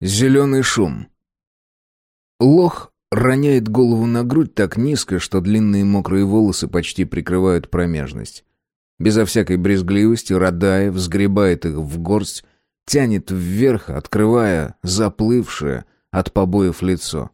Зеленый шум. Лох роняет голову на грудь так низко, что длинные мокрые волосы почти прикрывают промежность. Безо всякой брезгливости Радаев сгребает их в горсть, тянет вверх, открывая заплывшее от побоев лицо.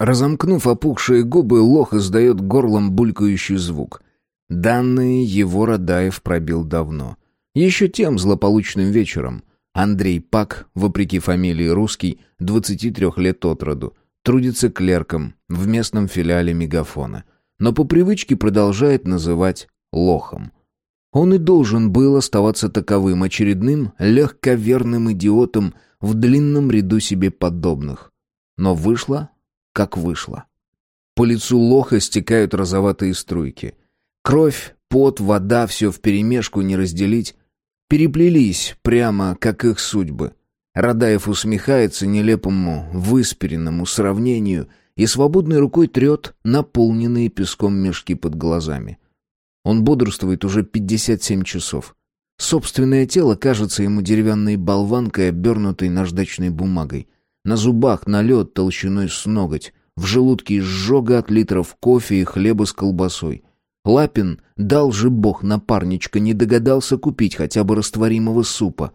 Разомкнув опухшие губы, лох издает горлом булькающий звук. Данные его Радаев пробил давно. Еще тем злополучным вечером — Андрей Пак, вопреки фамилии русский, 23 лет от роду, трудится клерком в местном филиале Мегафона, но по привычке продолжает называть лохом. Он и должен был оставаться таковым очередным легковерным идиотом в длинном ряду себе подобных. Но вышло, как вышло. По лицу лоха стекают розоватые струйки. Кровь, пот, вода — все вперемешку не разделить, переплелись прямо, как их судьбы. Радаев усмехается нелепому, выспиренному сравнению и свободной рукой трет наполненные песком мешки под глазами. Он бодрствует уже 57 часов. Собственное тело кажется ему деревянной болванкой, обернутой наждачной бумагой. На зубах налет толщиной с ноготь, в желудке изжога от литров кофе и хлеба с колбасой — Лапин, дал же бог напарничка, не догадался купить хотя бы растворимого супа.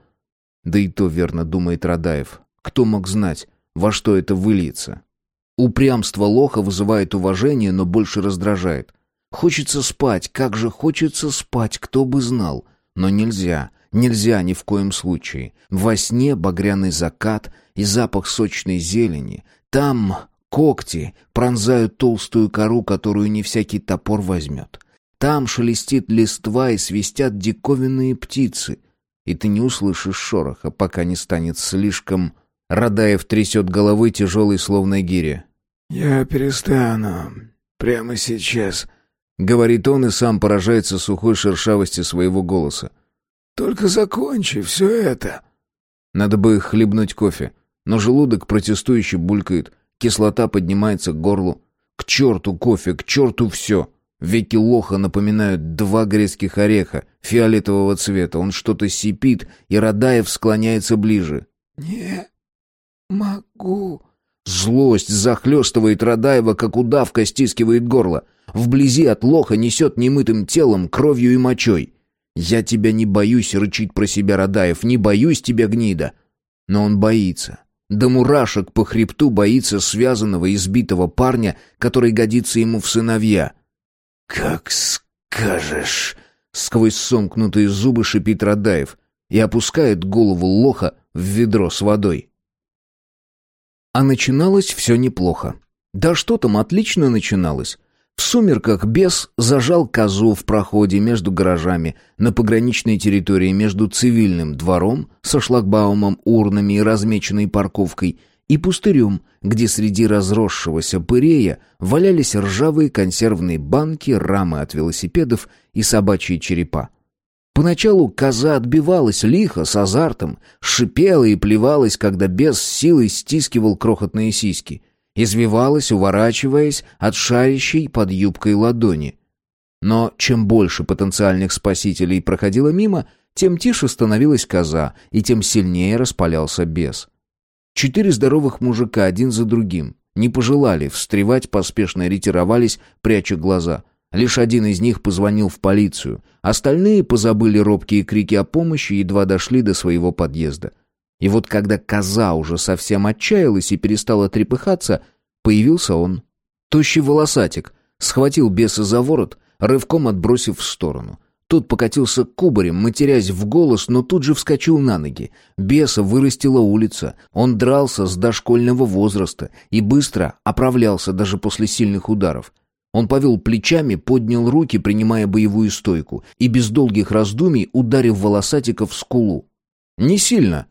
Да и то верно думает Радаев. Кто мог знать, во что это выльется? Упрямство лоха вызывает уважение, но больше раздражает. Хочется спать, как же хочется спать, кто бы знал. Но нельзя, нельзя ни в коем случае. Во сне багряный закат и запах сочной зелени. Там Когти пронзают толстую кору, которую не всякий топор возьмет. Там шелестит листва и свистят диковинные птицы. И ты не услышишь шороха, пока не станет слишком... Радаев трясет головой тяжелой, словно гире. «Я перестану. Прямо сейчас», — говорит он и сам поражается сухой шершавости своего голоса. «Только закончи все это». Надо бы хлебнуть кофе, но желудок протестующе булькает. Кислота поднимается к горлу. К черту кофе, к черту все. Веки лоха напоминают два грецких ореха фиолетового цвета. Он что-то сипит, и Радаев склоняется ближе. «Не могу». Злость захлестывает Радаева, как удавка стискивает горло. Вблизи от лоха несет немытым телом, кровью и мочой. «Я тебя не боюсь», — рычит про себя Радаев, — «не боюсь тебя, гнида». Но он боится. До мурашек по хребту боится связанного избитого парня, который годится ему в сыновья. «Как скажешь!» — сквозь сомкнутые зубы шипит Радаев и опускает голову лоха в ведро с водой. А начиналось все неплохо. Да что там, отлично начиналось. В сумерках бес зажал козу в проходе между гаражами на пограничной территории между цивильным двором со шлагбаумом, урнами и размеченной парковкой и пустырем, где среди разросшегося пырея валялись ржавые консервные банки, рамы от велосипедов и собачьи черепа. Поначалу коза отбивалась лихо, с азартом, шипела и плевалась, когда бес силой стискивал крохотные сиськи — извивалась, уворачиваясь от шарящей под юбкой ладони. Но чем больше потенциальных спасителей проходило мимо, тем тише становилась коза, и тем сильнее распалялся бес. Четыре здоровых мужика один за другим не пожелали встревать, поспешно ретировались, пряча глаза. Лишь один из них позвонил в полицию. Остальные позабыли робкие крики о помощи и едва дошли до своего подъезда. И вот когда коза уже совсем отчаялась и перестала трепыхаться, появился он. Тощий волосатик схватил беса за ворот, рывком отбросив в сторону. Тот покатился кубарем, матерясь в голос, но тут же вскочил на ноги. Беса вырастила улица. Он дрался с дошкольного возраста и быстро оправлялся даже после сильных ударов. Он повел плечами, поднял руки, принимая боевую стойку, и без долгих раздумий ударив волосатика в скулу. Не сильно,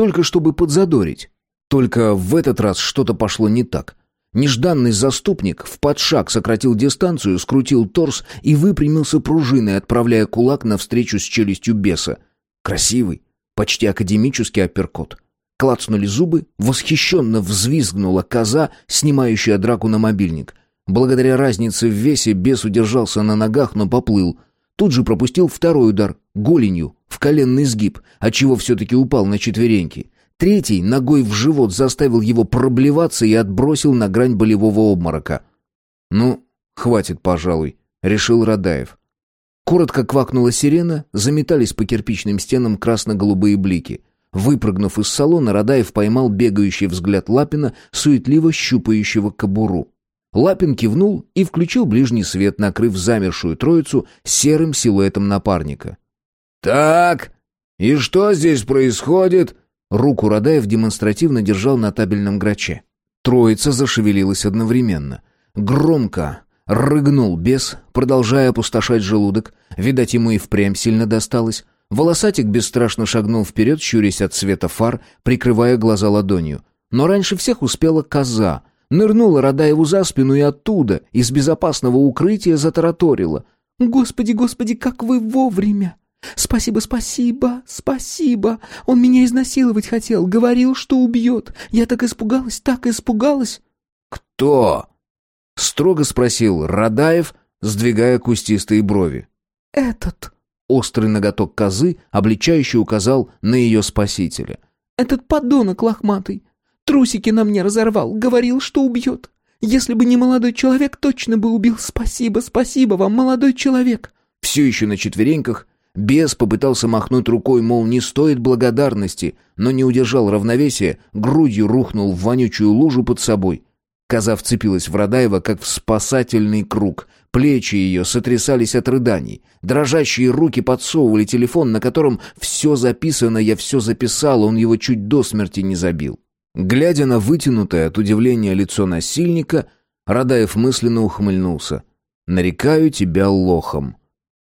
только чтобы подзадорить. Только в этот раз что-то пошло не так. Нежданный заступник в подшаг сократил дистанцию, скрутил торс и выпрямился пружиной, отправляя кулак навстречу с челюстью беса. Красивый, почти академический апперкот. Клацнули зубы, восхищенно взвизгнула коза, снимающая драку на мобильник. Благодаря разнице в весе бес удержался на ногах, но поплыл. Тут же пропустил второй удар, голенью, в коленный сгиб, отчего все-таки упал на четвереньки. Третий ногой в живот заставил его проблеваться и отбросил на грань болевого обморока. «Ну, хватит, пожалуй», — решил Радаев. Коротко квакнула сирена, заметались по кирпичным стенам красно-голубые блики. Выпрыгнув из салона, Радаев поймал бегающий взгляд Лапина, суетливо щупающего кобуру. Лапин кивнул и включил ближний свет, накрыв замершую троицу серым силуэтом напарника. «Так, и что здесь происходит?» Руку Радаев демонстративно держал на табельном граче. Троица зашевелилась одновременно. Громко рыгнул бес, продолжая опустошать желудок. Видать, ему и впрямь сильно досталось. Волосатик бесстрашно шагнул вперед, щурясь от света фар, прикрывая глаза ладонью. Но раньше всех успела коза. Нырнула Радаеву за спину и оттуда, из безопасного укрытия, затараторила. «Господи, господи, как вы вовремя! «Спасибо, спасибо, спасибо. Он меня изнасиловать хотел, говорил, что убьет. Я так испугалась, так испугалась». «Кто?» — строго спросил Радаев, сдвигая кустистые брови. «Этот». Острый ноготок козы, обличающий, указал на ее спасителя. «Этот подонок лохматый. Трусики на мне разорвал, говорил, что убьет. Если бы не молодой человек, точно бы убил. Спасибо, спасибо вам, молодой человек». Все еще на четвереньках Бес попытался махнуть рукой, мол, не стоит благодарности, но не удержал равновесия, грудью рухнул в вонючую лужу под собой. Коза вцепилась в Радаева, как в спасательный круг. Плечи ее сотрясались от рыданий. Дрожащие руки подсовывали телефон, на котором все записано, я все записал, он его чуть до смерти не забил. Глядя на вытянутое от удивления лицо насильника, Радаев мысленно ухмыльнулся. «Нарекаю тебя лохом».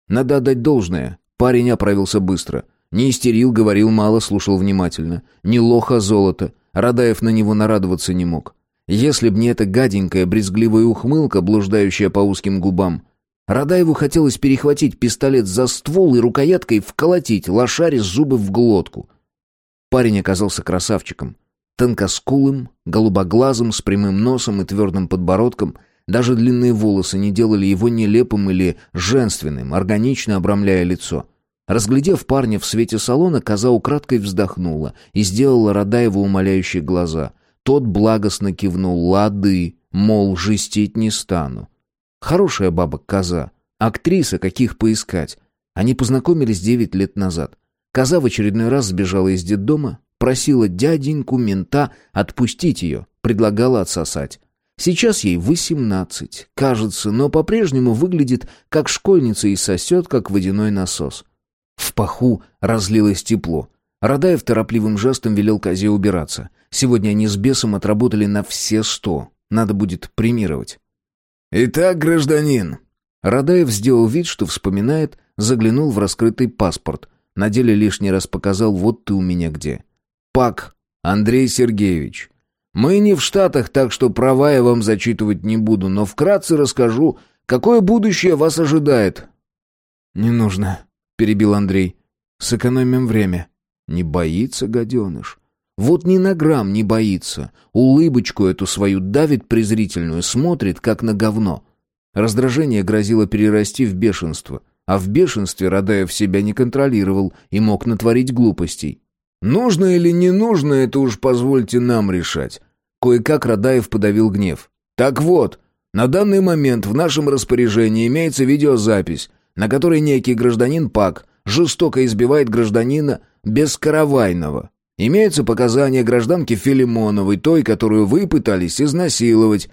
Надо отдать должное. Парень оправился быстро. Не истерил, говорил мало, слушал внимательно. Не лоха золото. Радаев на него нарадоваться не мог. Если б не эта гаденькая, брезгливая ухмылка, блуждающая по узким губам. Радаеву хотелось перехватить пистолет за ствол и рукояткой вколотить лошаре зубы в глотку. Парень оказался красавчиком. Тонкоскулым, голубоглазым, с прямым носом и твердым подбородком — даже длинные волосы не делали его нелепым или женственным, органично обрамляя лицо. Разглядев парня в свете салона, коза украдкой вздохнула и сделала Радаеву умоляющие глаза. Тот благостно кивнул «Лады», мол, жестить не стану. Хорошая баба коза, актриса, каких поискать. Они познакомились девять лет назад. Коза в очередной раз сбежала из детдома, просила дяденьку мента отпустить ее, предлагала отсосать. Сейчас ей восемнадцать, кажется, но по-прежнему выглядит как школьница и сосет, как водяной насос. В паху разлилось тепло. Радаев торопливым жестом велел козе убираться. Сегодня они с бесом отработали на все сто. Надо будет премировать. «Итак, гражданин...» Радаев сделал вид, что вспоминает, заглянул в раскрытый паспорт. На деле лишний раз показал «вот ты у меня где». «Пак Андрей Сергеевич, мы не в Штатах, так что права я вам зачитывать не буду, но вкратце расскажу, какое будущее вас ожидает». «Не нужно», — перебил Андрей. «Сэкономим время». «Не боится, гаденыш?» Вот ни на грамм не боится. Улыбочку эту свою давит презрительную, смотрит, как на говно. Раздражение грозило перерасти в бешенство. А в бешенстве Радаев себя не контролировал и мог натворить глупостей. Нужно или не нужно, это уж позвольте нам решать. Кое-как Радаев подавил гнев. Так вот, на данный момент в нашем распоряжении имеется видеозапись, на которой некий гражданин Пак жестоко избивает гражданина Бескаравайного. Имеются показания гражданки Филимоновой, той, которую вы пытались изнасиловать.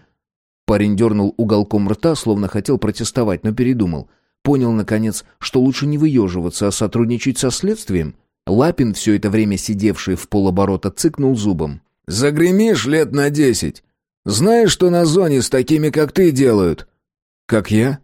Парень дернул уголком рта, словно хотел протестовать, но передумал. Понял, наконец, что лучше не выеживаться, а сотрудничать со следствием. Лапин, все это время сидевший в полоборота, цыкнул зубом. «Загремишь лет на десять. Знаешь, что на зоне с такими, как ты, делают?» «Как я?»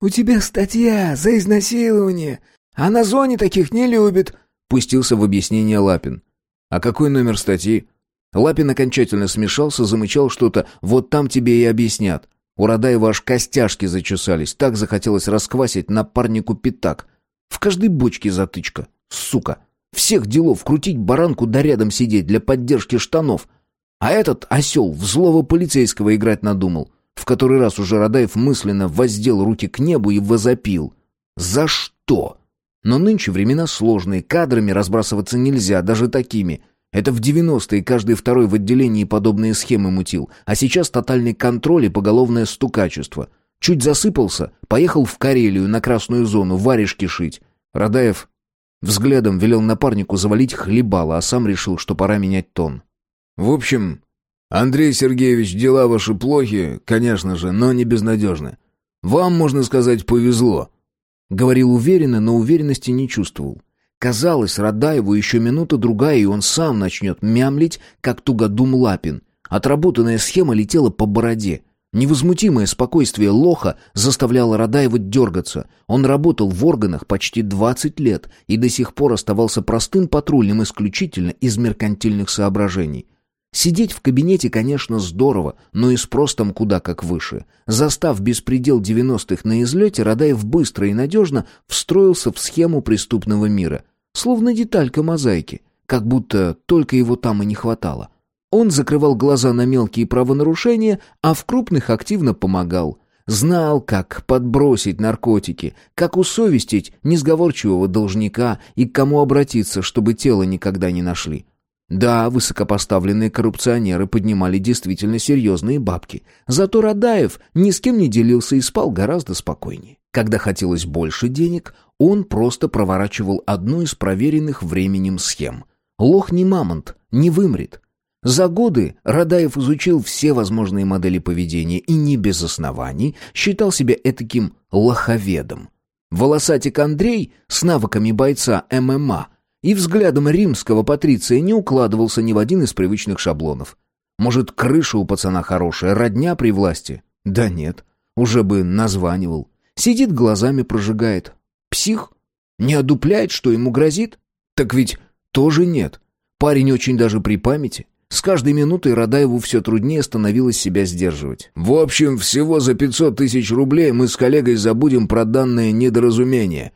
«У тебя статья за изнасилование, а на зоне таких не любят», — пустился в объяснение Лапин. «А какой номер статьи?» Лапин окончательно смешался, замычал что-то «вот там тебе и объяснят». У Радаева аж костяшки зачесались, так захотелось расквасить напарнику пятак. В каждой бочке затычка, сука. Всех делов крутить баранку да рядом сидеть для поддержки штанов. А этот осел в злого полицейского играть надумал. В который раз уже Радаев мысленно воздел руки к небу и возопил. «За что?» Но нынче времена сложные, кадрами разбрасываться нельзя, даже такими. Это в 90-е каждый второй в отделении подобные схемы мутил, а сейчас тотальный контроль и поголовное стукачество. Чуть засыпался, поехал в Карелию на красную зону, варежки шить. Радаев взглядом велел напарнику завалить хлебало, а сам решил, что пора менять тон. «В общем, Андрей Сергеевич, дела ваши плохи, конечно же, но не безнадежны. Вам, можно сказать, повезло». Говорил уверенно, но уверенности не чувствовал. Казалось, Радаеву еще минута-другая, и он сам начнет мямлить, как тугодум Лапин. Отработанная схема летела по бороде. Невозмутимое спокойствие лоха заставляло Радаева дергаться. Он работал в органах почти 20 лет и до сих пор оставался простым патрульным исключительно из меркантильных соображений. Сидеть в кабинете, конечно, здорово, но и спрос там куда как выше. Застав беспредел 90-х на излете, Радаев быстро и надежно встроился в схему преступного мира. Словно деталька мозаики, как будто только его там и не хватало. Он закрывал глаза на мелкие правонарушения, а в крупных активно помогал. Знал, как подбросить наркотики, как усовестить несговорчивого должника и к кому обратиться, чтобы тело никогда не нашли. Да, высокопоставленные коррупционеры поднимали действительно серьезные бабки. Зато Радаев ни с кем не делился и спал гораздо спокойнее. Когда хотелось больше денег, он просто проворачивал одну из проверенных временем схем. Лох не мамонт, не вымрет. За годы Радаев изучил все возможные модели поведения и не без оснований считал себя этаким лоховедом. Волосатик Андрей с навыками бойца ММА – и взглядом римского патриция не укладывался ни в один из привычных шаблонов. Может, крыша у пацана хорошая, родня при власти? Да нет, уже бы названивал. Сидит, глазами прожигает. Псих? Не одупляет, что ему грозит? Так ведь тоже нет. Парень очень даже при памяти. С каждой минутой Радаеву все труднее становилось себя сдерживать. «В общем, всего за пятьсот тысяч рублей мы с коллегой забудем про данное недоразумение».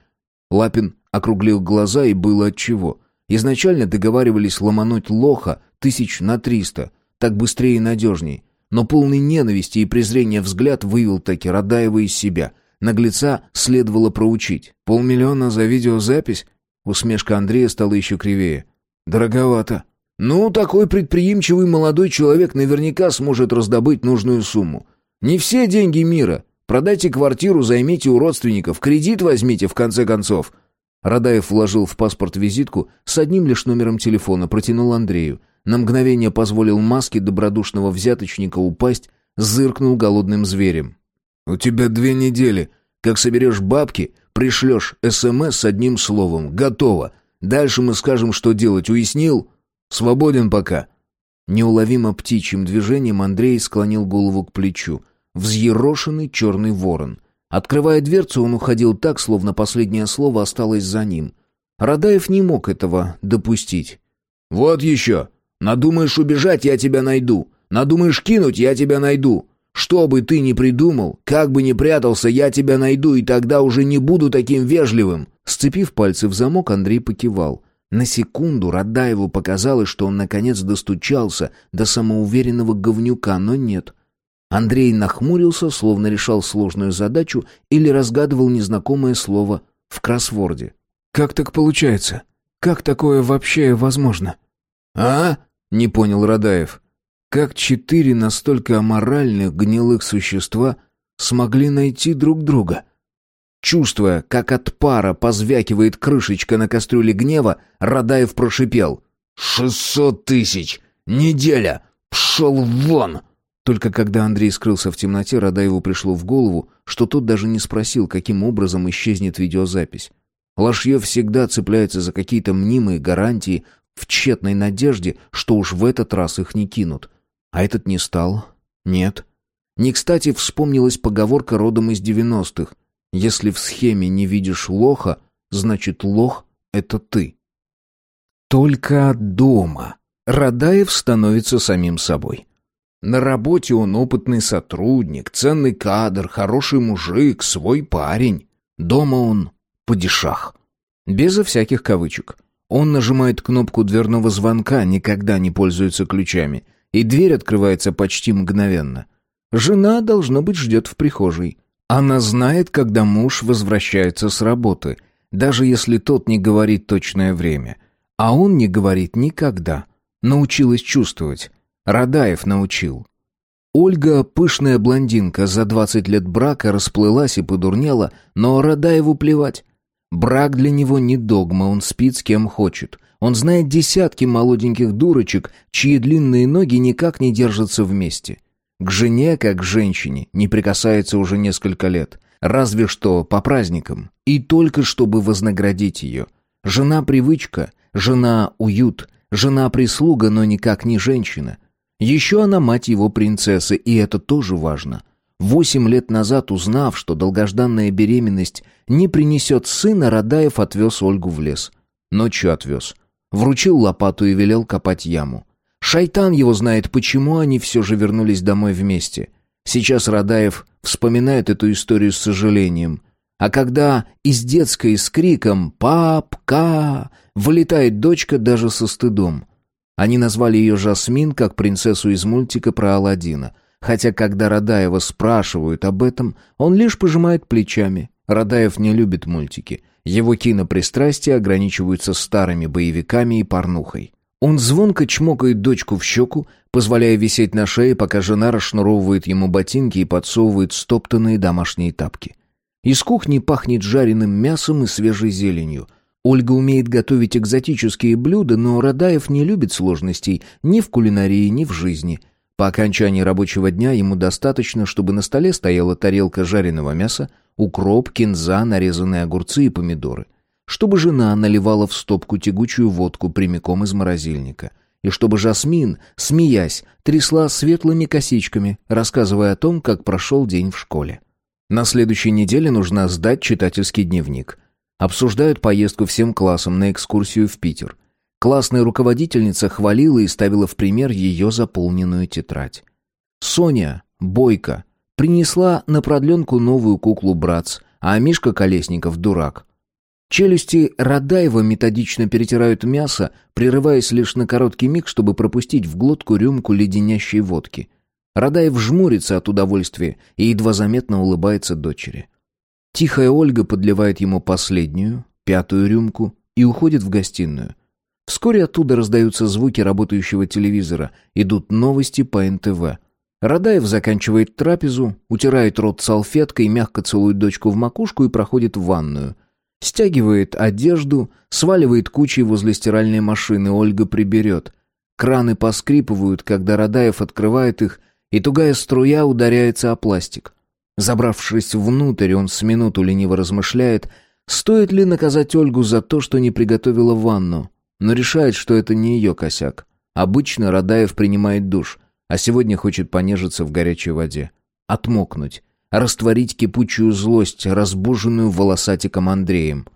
Лапин округлил глаза и было отчего. Изначально договаривались ломануть лоха тысяч на триста, так быстрее и надежней. Но полный ненависти и презрения взгляд вывел таки Радаева из себя. Наглеца следовало проучить. «Полмиллиона за видеозапись?» Усмешка Андрея стала еще кривее. «Дороговато». «Ну, такой предприимчивый молодой человек наверняка сможет раздобыть нужную сумму. Не все деньги мира. Продайте квартиру, займите у родственников, кредит возьмите, в конце концов. Радаев вложил в паспорт визитку с одним лишь номером телефона, протянул Андрею. На мгновение позволил маске добродушного взяточника упасть, зыркнул голодным зверем. «У тебя две недели. Как соберешь бабки, пришлешь СМС с одним словом. Готово. Дальше мы скажем, что делать. Уяснил? Свободен пока». Неуловимо птичьим движением Андрей склонил голову к плечу. Взъерошенный черный ворон. Открывая дверцу, он уходил так, словно последнее слово осталось за ним. Радаев не мог этого допустить. «Вот еще! Надумаешь убежать, я тебя найду! Надумаешь кинуть, я тебя найду! Что бы ты ни придумал, как бы ни прятался, я тебя найду, и тогда уже не буду таким вежливым!» Сцепив пальцы в замок, Андрей покивал. На секунду Радаеву показалось, что он наконец достучался до самоуверенного говнюка, но нет — Андрей нахмурился, словно решал сложную задачу или разгадывал незнакомое слово в кроссворде. «Как так получается? Как такое вообще возможно?» «А?» — не понял Радаев. «Как четыре настолько аморальных гнилых существа смогли найти друг друга?» Чувствуя, как от пара позвякивает крышечка на кастрюле гнева, Радаев прошипел. «Шестьсот тысяч! Неделя! Пшел вон!» Только когда Андрей скрылся в темноте, Радаеву пришло в голову, что тот даже не спросил, каким образом исчезнет видеозапись. Лошьев всегда цепляется за какие-то мнимые гарантии в тщетной надежде, что уж в этот раз их не кинут. А этот не стал. Нет. Не кстати вспомнилась поговорка родом из девяностых. «Если в схеме не видишь лоха, значит лох — это ты». Только дома Радаев становится самим собой. На работе он опытный сотрудник, ценный кадр, хороший мужик, свой парень. Дома он падишах. Безо всяких кавычек. Он нажимает кнопку дверного звонка, никогда не пользуется ключами, и дверь открывается почти мгновенно. Жена, должно быть, ждет в прихожей. Она знает, когда муж возвращается с работы, даже если тот не говорит точное время. А он не говорит никогда. научилась чувствовать. Радаев научил. Ольга, пышная блондинка, за двадцать лет брака расплылась и подурнела, но Радаеву плевать. Брак для него не догма, он спит с кем хочет. Он знает десятки молоденьких дурочек, чьи длинные ноги никак не держатся вместе. К жене, как к женщине, не прикасается уже несколько лет. Разве что по праздникам. И только чтобы вознаградить ее. Жена привычка, жена уют, жена прислуга, но никак не женщина. Еще она мать его принцессы, и это тоже важно. Восемь лет назад, узнав, что долгожданная беременность не принесет сына, Радаев отвез Ольгу в лес. Ночью отвез. Вручил лопату и велел копать яму. Шайтан его знает, почему они все же вернулись домой вместе. Сейчас Радаев вспоминает эту историю с сожалением. А когда из детской с криком «Папка!» вылетает дочка даже со стыдом – они назвали ее Жасмин, как принцессу из мультика про Аладдина. Хотя, когда Радаева спрашивают об этом, он лишь пожимает плечами. Радаев не любит мультики. Его кинопристрастия ограничиваются старыми боевиками и порнухой. Он звонко чмокает дочку в щеку, позволяя висеть на шее, пока жена расшнуровывает ему ботинки и подсовывает стоптанные домашние тапки. Из кухни пахнет жареным мясом и свежей зеленью – Ольга умеет готовить экзотические блюда, но Радаев не любит сложностей ни в кулинарии, ни в жизни. По окончании рабочего дня ему достаточно, чтобы на столе стояла тарелка жареного мяса, укроп, кинза, нарезанные огурцы и помидоры. Чтобы жена наливала в стопку тягучую водку прямиком из морозильника. И чтобы Жасмин, смеясь, трясла светлыми косичками, рассказывая о том, как прошел день в школе. На следующей неделе нужно сдать читательский дневник. Обсуждают поездку всем классом на экскурсию в Питер. Классная руководительница хвалила и ставила в пример ее заполненную тетрадь. Соня, бойко, принесла на продленку новую куклу братц, а Мишка Колесников дурак. Челюсти Радаева методично перетирают мясо, прерываясь лишь на короткий миг, чтобы пропустить в глотку рюмку леденящей водки. Радаев жмурится от удовольствия и едва заметно улыбается дочери. Тихая Ольга подливает ему последнюю, пятую рюмку и уходит в гостиную. Вскоре оттуда раздаются звуки работающего телевизора, идут новости по НТВ. Радаев заканчивает трапезу, утирает рот салфеткой, мягко целует дочку в макушку и проходит в ванную. Стягивает одежду, сваливает кучей возле стиральной машины, Ольга приберет. Краны поскрипывают, когда Радаев открывает их, и тугая струя ударяется о пластик. Забравшись внутрь, он с минуту лениво размышляет, стоит ли наказать Ольгу за то, что не приготовила ванну, но решает, что это не ее косяк. Обычно Радаев принимает душ, а сегодня хочет понежиться в горячей воде. Отмокнуть, растворить кипучую злость, разбуженную волосатиком Андреем.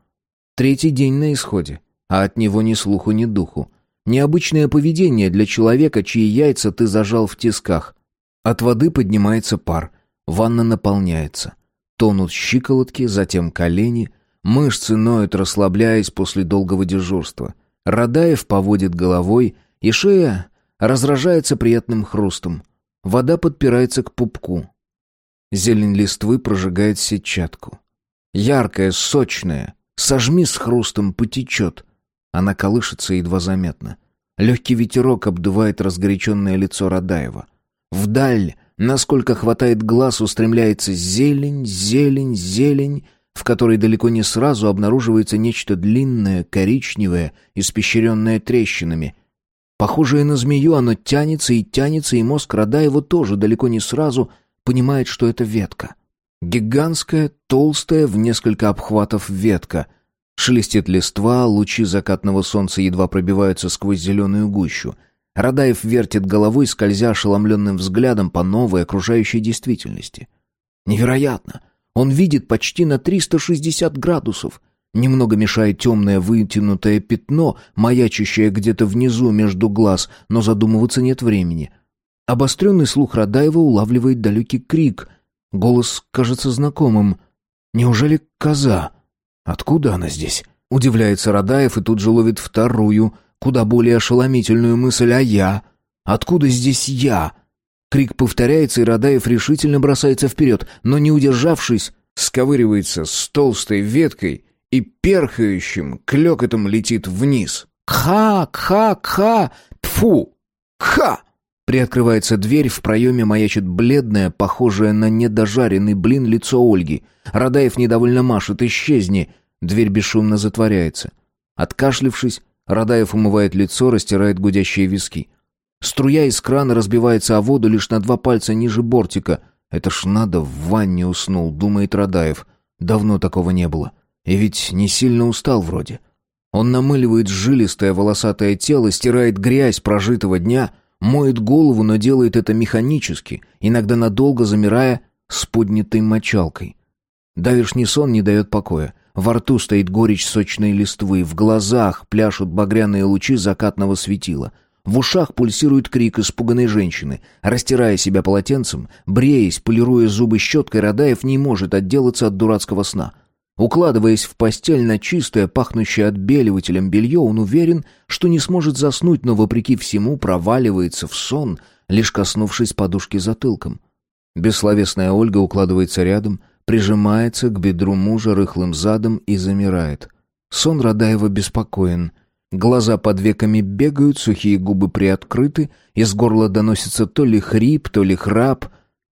Третий день на исходе, а от него ни слуху, ни духу. Необычное поведение для человека, чьи яйца ты зажал в тисках. От воды поднимается пар. Ванна наполняется. Тонут щиколотки, затем колени. Мышцы ноют, расслабляясь после долгого дежурства. Радаев поводит головой, и шея разражается приятным хрустом. Вода подпирается к пупку. Зелень листвы прожигает сетчатку. Яркая, сочная, сожми с хрустом, потечет. Она колышется едва заметно. Легкий ветерок обдувает разгоряченное лицо Радаева. Вдаль Насколько хватает глаз, устремляется зелень, зелень, зелень, в которой далеко не сразу обнаруживается нечто длинное, коричневое, испещренное трещинами. Похожее на змею, оно тянется и тянется, и мозг рода его тоже далеко не сразу понимает, что это ветка. Гигантская, толстая, в несколько обхватов ветка. Шелестит листва, лучи закатного солнца едва пробиваются сквозь зеленую гущу — Радаев вертит головой, скользя ошеломленным взглядом по новой окружающей действительности. Невероятно! Он видит почти на 360 градусов. Немного мешает темное вытянутое пятно, маячащее где-то внизу между глаз, но задумываться нет времени. Обостренный слух Радаева улавливает далекий крик. Голос кажется знакомым. «Неужели коза? Откуда она здесь?» Удивляется Радаев и тут же ловит вторую — куда более ошеломительную мысль «А я? Откуда здесь я?» Крик повторяется, и Радаев решительно бросается вперед, но, не удержавшись, сковыривается с толстой веткой и перхающим клёкотом летит вниз. «Кха! Кха! Кха! Фу! Ха! Приоткрывается дверь, в проеме маячит бледное, похожее на недожаренный блин лицо Ольги. Радаев недовольно машет «Исчезни!» Дверь бесшумно затворяется. Откашлившись, Радаев умывает лицо, растирает гудящие виски. Струя из крана разбивается о воду лишь на два пальца ниже бортика. «Это ж надо, в ванне уснул», — думает Радаев. Давно такого не было. И ведь не сильно устал вроде. Он намыливает жилистое волосатое тело, стирает грязь прожитого дня, моет голову, но делает это механически, иногда надолго замирая с поднятой мочалкой. Давишний сон не дает покоя. Во рту стоит горечь сочной листвы, в глазах пляшут багряные лучи закатного светила. В ушах пульсирует крик испуганной женщины. Растирая себя полотенцем, бреясь, полируя зубы щеткой, Радаев не может отделаться от дурацкого сна. Укладываясь в постель на чистое, пахнущее отбеливателем белье, он уверен, что не сможет заснуть, но, вопреки всему, проваливается в сон, лишь коснувшись подушки затылком. Бессловесная Ольга укладывается рядом — прижимается к бедру мужа рыхлым задом и замирает. Сон Радаева беспокоен. Глаза под веками бегают, сухие губы приоткрыты, из горла доносится то ли хрип, то ли храп.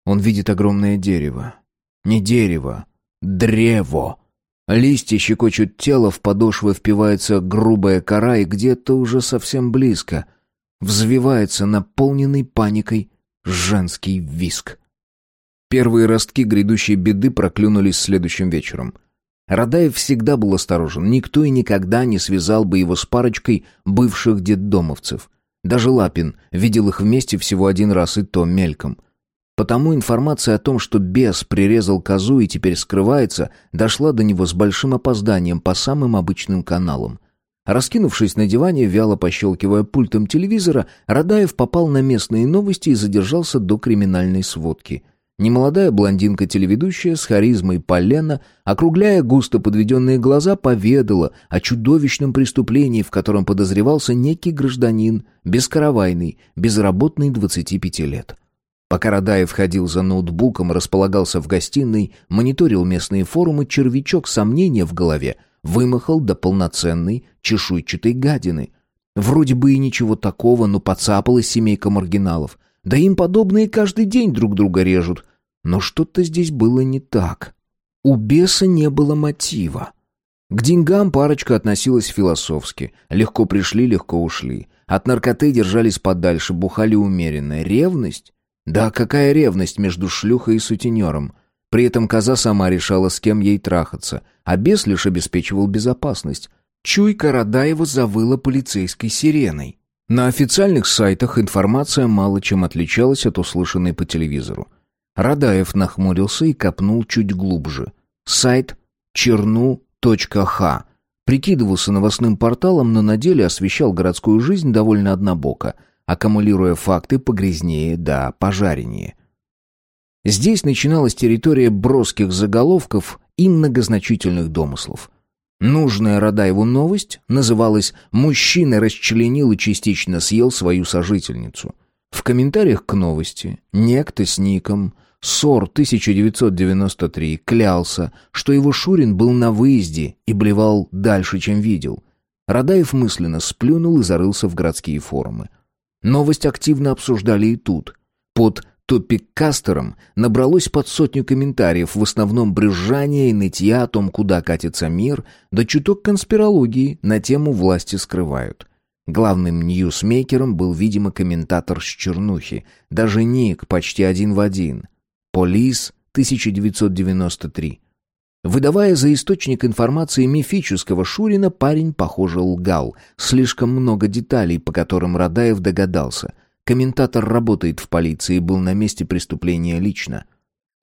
Он видит огромное дерево. Не дерево, древо. Листья щекочут тело, в подошвы впивается грубая кора, и где-то уже совсем близко взвивается наполненный паникой женский виск. Первые ростки грядущей беды проклюнулись следующим вечером. Радаев всегда был осторожен, никто и никогда не связал бы его с парочкой бывших детдомовцев. Даже Лапин видел их вместе всего один раз и то мельком. Потому информация о том, что бес прирезал козу и теперь скрывается, дошла до него с большим опозданием по самым обычным каналам. Раскинувшись на диване, вяло пощелкивая пультом телевизора, Радаев попал на местные новости и задержался до криминальной сводки – Немолодая блондинка-телеведущая с харизмой полена, округляя густо подведенные глаза, поведала о чудовищном преступлении, в котором подозревался некий гражданин, бескаравайный, безработный 25 лет. Пока Радаев ходил за ноутбуком, располагался в гостиной, мониторил местные форумы, червячок сомнения в голове вымахал до полноценной чешуйчатой гадины. Вроде бы и ничего такого, но подцапалась семейка маргиналов. Да им подобные каждый день друг друга режут. Но что-то здесь было не так. У беса не было мотива. К деньгам парочка относилась философски. Легко пришли, легко ушли. От наркоты держались подальше, бухали умеренно. Ревность? Да какая ревность между шлюхой и сутенером? При этом коза сама решала, с кем ей трахаться, а бес лишь обеспечивал безопасность. Чуйка Радаева завыла полицейской сиреной. На официальных сайтах информация мало чем отличалась от услышанной по телевизору. Радаев нахмурился и копнул чуть глубже. Сайт черну.х прикидывался новостным порталом, но на деле освещал городскую жизнь довольно однобоко, аккумулируя факты погрязнее да пожареннее. Здесь начиналась территория броских заголовков и многозначительных домыслов. Нужная Радаеву новость называлась «Мужчина расчленил и частично съел свою сожительницу». В комментариях к новости некто с ником СОР 1993 клялся, что его Шурин был на выезде и блевал дальше, чем видел. Радаев мысленно сплюнул и зарылся в городские форумы. Новость активно обсуждали и тут. Под топик-кастером набралось под сотню комментариев, в основном брюзжания и нытья о том, куда катится мир, да чуток конспирологии на тему «власти скрывают». Главным ньюсмейкером был, видимо, комментатор с Чернухи, даже ник почти один в один. Полис 1993. Выдавая за источник информации мифического Шурина, парень, похоже, лгал. Слишком много деталей, по которым Радаев догадался. Комментатор работает в полиции и был на месте преступления лично.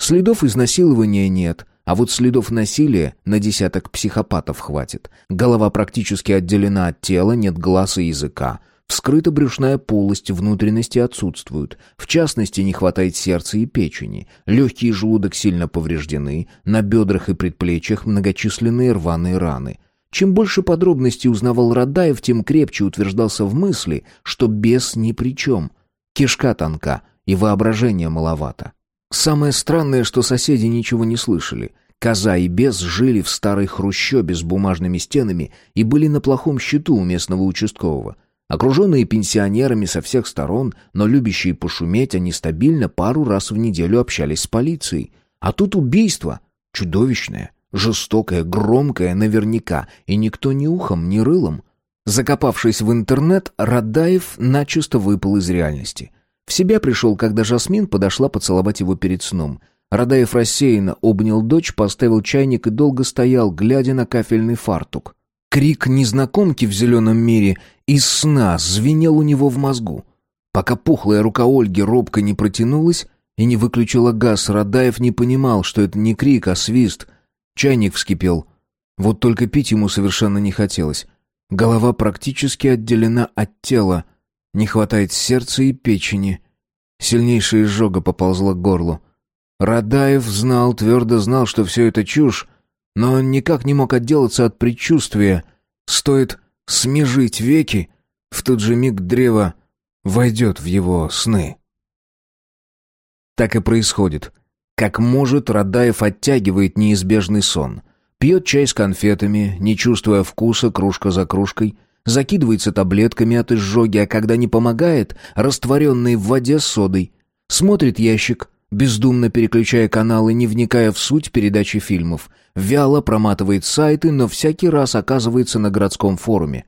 Следов изнасилования нет, а вот следов насилия на десяток психопатов хватит. Голова практически отделена от тела, нет глаз и языка. Вскрыта брюшная полость, внутренности отсутствуют. В частности, не хватает сердца и печени. Легкий желудок сильно повреждены. На бедрах и предплечьях многочисленные рваные раны. Чем больше подробностей узнавал Радаев, тем крепче утверждался в мысли, что бес ни при чем. Кишка тонка и воображения маловато. Самое странное, что соседи ничего не слышали. Коза и бес жили в старой хрущебе с бумажными стенами и были на плохом счету у местного участкового – Окруженные пенсионерами со всех сторон, но любящие пошуметь, они стабильно пару раз в неделю общались с полицией. А тут убийство. Чудовищное, жестокое, громкое наверняка, и никто ни ухом, ни рылом. Закопавшись в интернет, Радаев начисто выпал из реальности. В себя пришел, когда Жасмин подошла поцеловать его перед сном. Радаев рассеянно обнял дочь, поставил чайник и долго стоял, глядя на кафельный фартук. Крик незнакомки в зеленом мире из сна звенел у него в мозгу. Пока пухлая рука Ольги робко не протянулась и не выключила газ, Радаев не понимал, что это не крик, а свист. Чайник вскипел. Вот только пить ему совершенно не хотелось. Голова практически отделена от тела. Не хватает сердца и печени. Сильнейшая изжога поползла к горлу. Радаев знал, твердо знал, что все это чушь, но никак не мог отделаться от предчувствия. Стоит смежить веки, в тот же миг древо войдет в его сны. Так и происходит. Как может, Радаев оттягивает неизбежный сон. Пьет чай с конфетами, не чувствуя вкуса, кружка за кружкой, закидывается таблетками от изжоги, а когда не помогает, растворенной в воде с содой. Смотрит ящик, бездумно переключая каналы, не вникая в суть передачи фильмов. Вяло проматывает сайты, но всякий раз оказывается на городском форуме.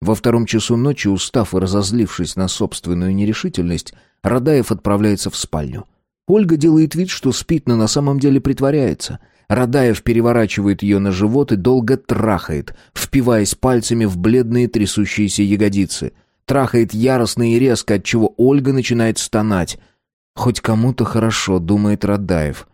Во втором часу ночи, устав и разозлившись на собственную нерешительность, Радаев отправляется в спальню. Ольга делает вид, что спит, но на самом деле притворяется. Радаев переворачивает ее на живот и долго трахает, впиваясь пальцами в бледные трясущиеся ягодицы. Трахает яростно и резко, отчего Ольга начинает стонать — Хоть кому-то хорошо, думает Радаев.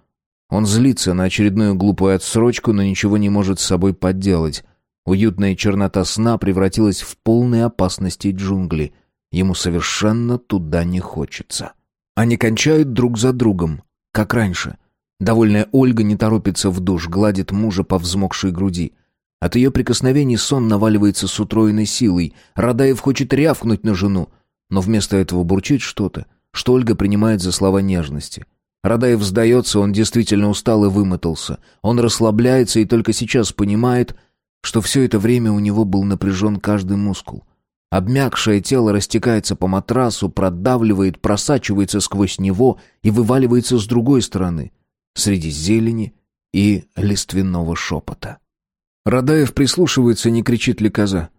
Он злится на очередную глупую отсрочку, но ничего не может с собой подделать. Уютная чернота сна превратилась в полные опасности джунгли. Ему совершенно туда не хочется. Они кончают друг за другом, как раньше. Довольная Ольга не торопится в душ, гладит мужа по взмокшей груди. От ее прикосновений сон наваливается с утроенной силой. Радаев хочет рявкнуть на жену, но вместо этого бурчит что-то — что Ольга принимает за слова нежности. Радаев сдается, он действительно устал и вымотался. Он расслабляется и только сейчас понимает, что все это время у него был напряжен каждый мускул. Обмякшее тело растекается по матрасу, продавливает, просачивается сквозь него и вываливается с другой стороны, среди зелени и лиственного шепота. Радаев прислушивается, не кричит ли коза.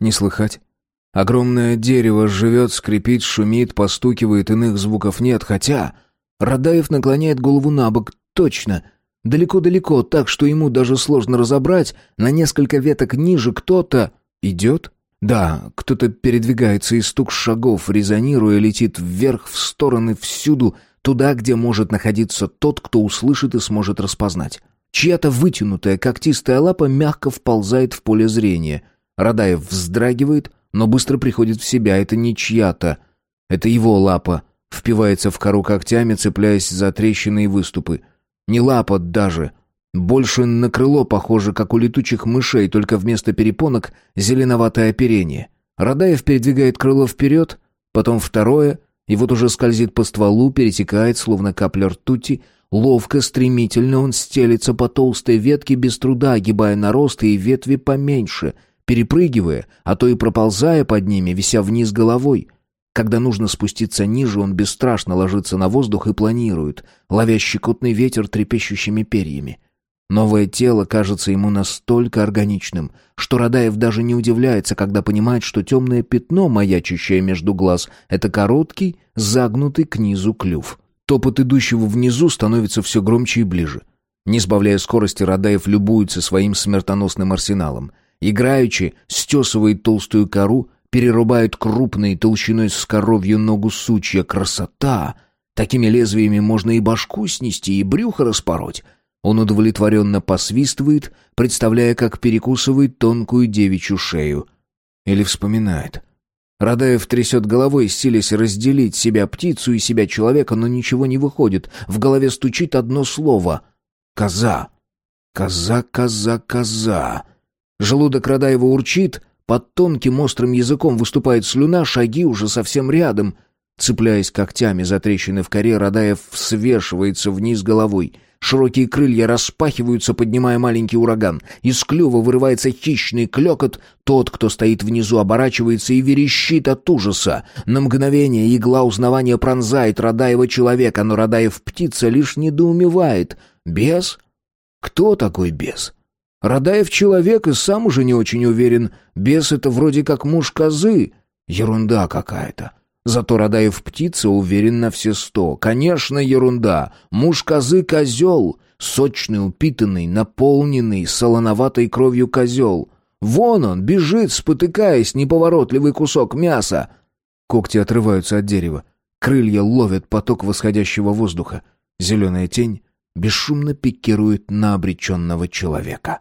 Не слыхать. Огромное дерево живет, скрипит, шумит, постукивает, иных звуков нет, хотя... Радаев наклоняет голову на бок, точно. Далеко-далеко, так что ему даже сложно разобрать, на несколько веток ниже кто-то... Идет? Да, кто-то передвигается, и стук шагов, резонируя, летит вверх, в стороны, всюду, туда, где может находиться тот, кто услышит и сможет распознать. Чья-то вытянутая когтистая лапа мягко вползает в поле зрения. Радаев вздрагивает, но быстро приходит в себя. Это не чья-то. Это его лапа. Впивается в кору когтями, цепляясь за трещины и выступы. Не лапа даже. Больше на крыло похоже, как у летучих мышей, только вместо перепонок зеленоватое оперение. Радаев передвигает крыло вперед, потом второе, и вот уже скользит по стволу, перетекает, словно капля ртути, Ловко, стремительно он стелится по толстой ветке, без труда огибая наросты и ветви поменьше — перепрыгивая, а то и проползая под ними, вися вниз головой. Когда нужно спуститься ниже, он бесстрашно ложится на воздух и планирует, ловя щекотный ветер трепещущими перьями. Новое тело кажется ему настолько органичным, что Радаев даже не удивляется, когда понимает, что темное пятно, маячащее между глаз, это короткий, загнутый к низу клюв. Топот идущего внизу становится все громче и ближе. Не сбавляя скорости, Радаев любуется своим смертоносным арсеналом. Играючи, стесывает толстую кору, перерубает крупной толщиной с коровью ногу сучья. Красота! Такими лезвиями можно и башку снести, и брюхо распороть. Он удовлетворенно посвистывает, представляя, как перекусывает тонкую девичью шею. Или вспоминает. Радаев трясет головой, силясь разделить себя птицу и себя человека, но ничего не выходит. В голове стучит одно слово — «Коза». «Коза, коза, коза». Желудок Радаева урчит, под тонким острым языком выступает слюна, шаги уже совсем рядом. Цепляясь когтями за трещины в коре, Радаев свешивается вниз головой. Широкие крылья распахиваются, поднимая маленький ураган. Из клюва вырывается хищный клекот. Тот, кто стоит внизу, оборачивается и верещит от ужаса. На мгновение игла узнавания пронзает Радаева человека, но Радаев птица лишь недоумевает. Бес? Кто такой бес? Радаев человек и сам уже не очень уверен. Бес — это вроде как муж козы. Ерунда какая-то. Зато Радаев птица уверен на все сто. Конечно, ерунда. Муж козы — козел. Сочный, упитанный, наполненный, солоноватой кровью козел. Вон он, бежит, спотыкаясь, неповоротливый кусок мяса. Когти отрываются от дерева. Крылья ловят поток восходящего воздуха. Зеленая тень бесшумно пикирует на обреченного человека.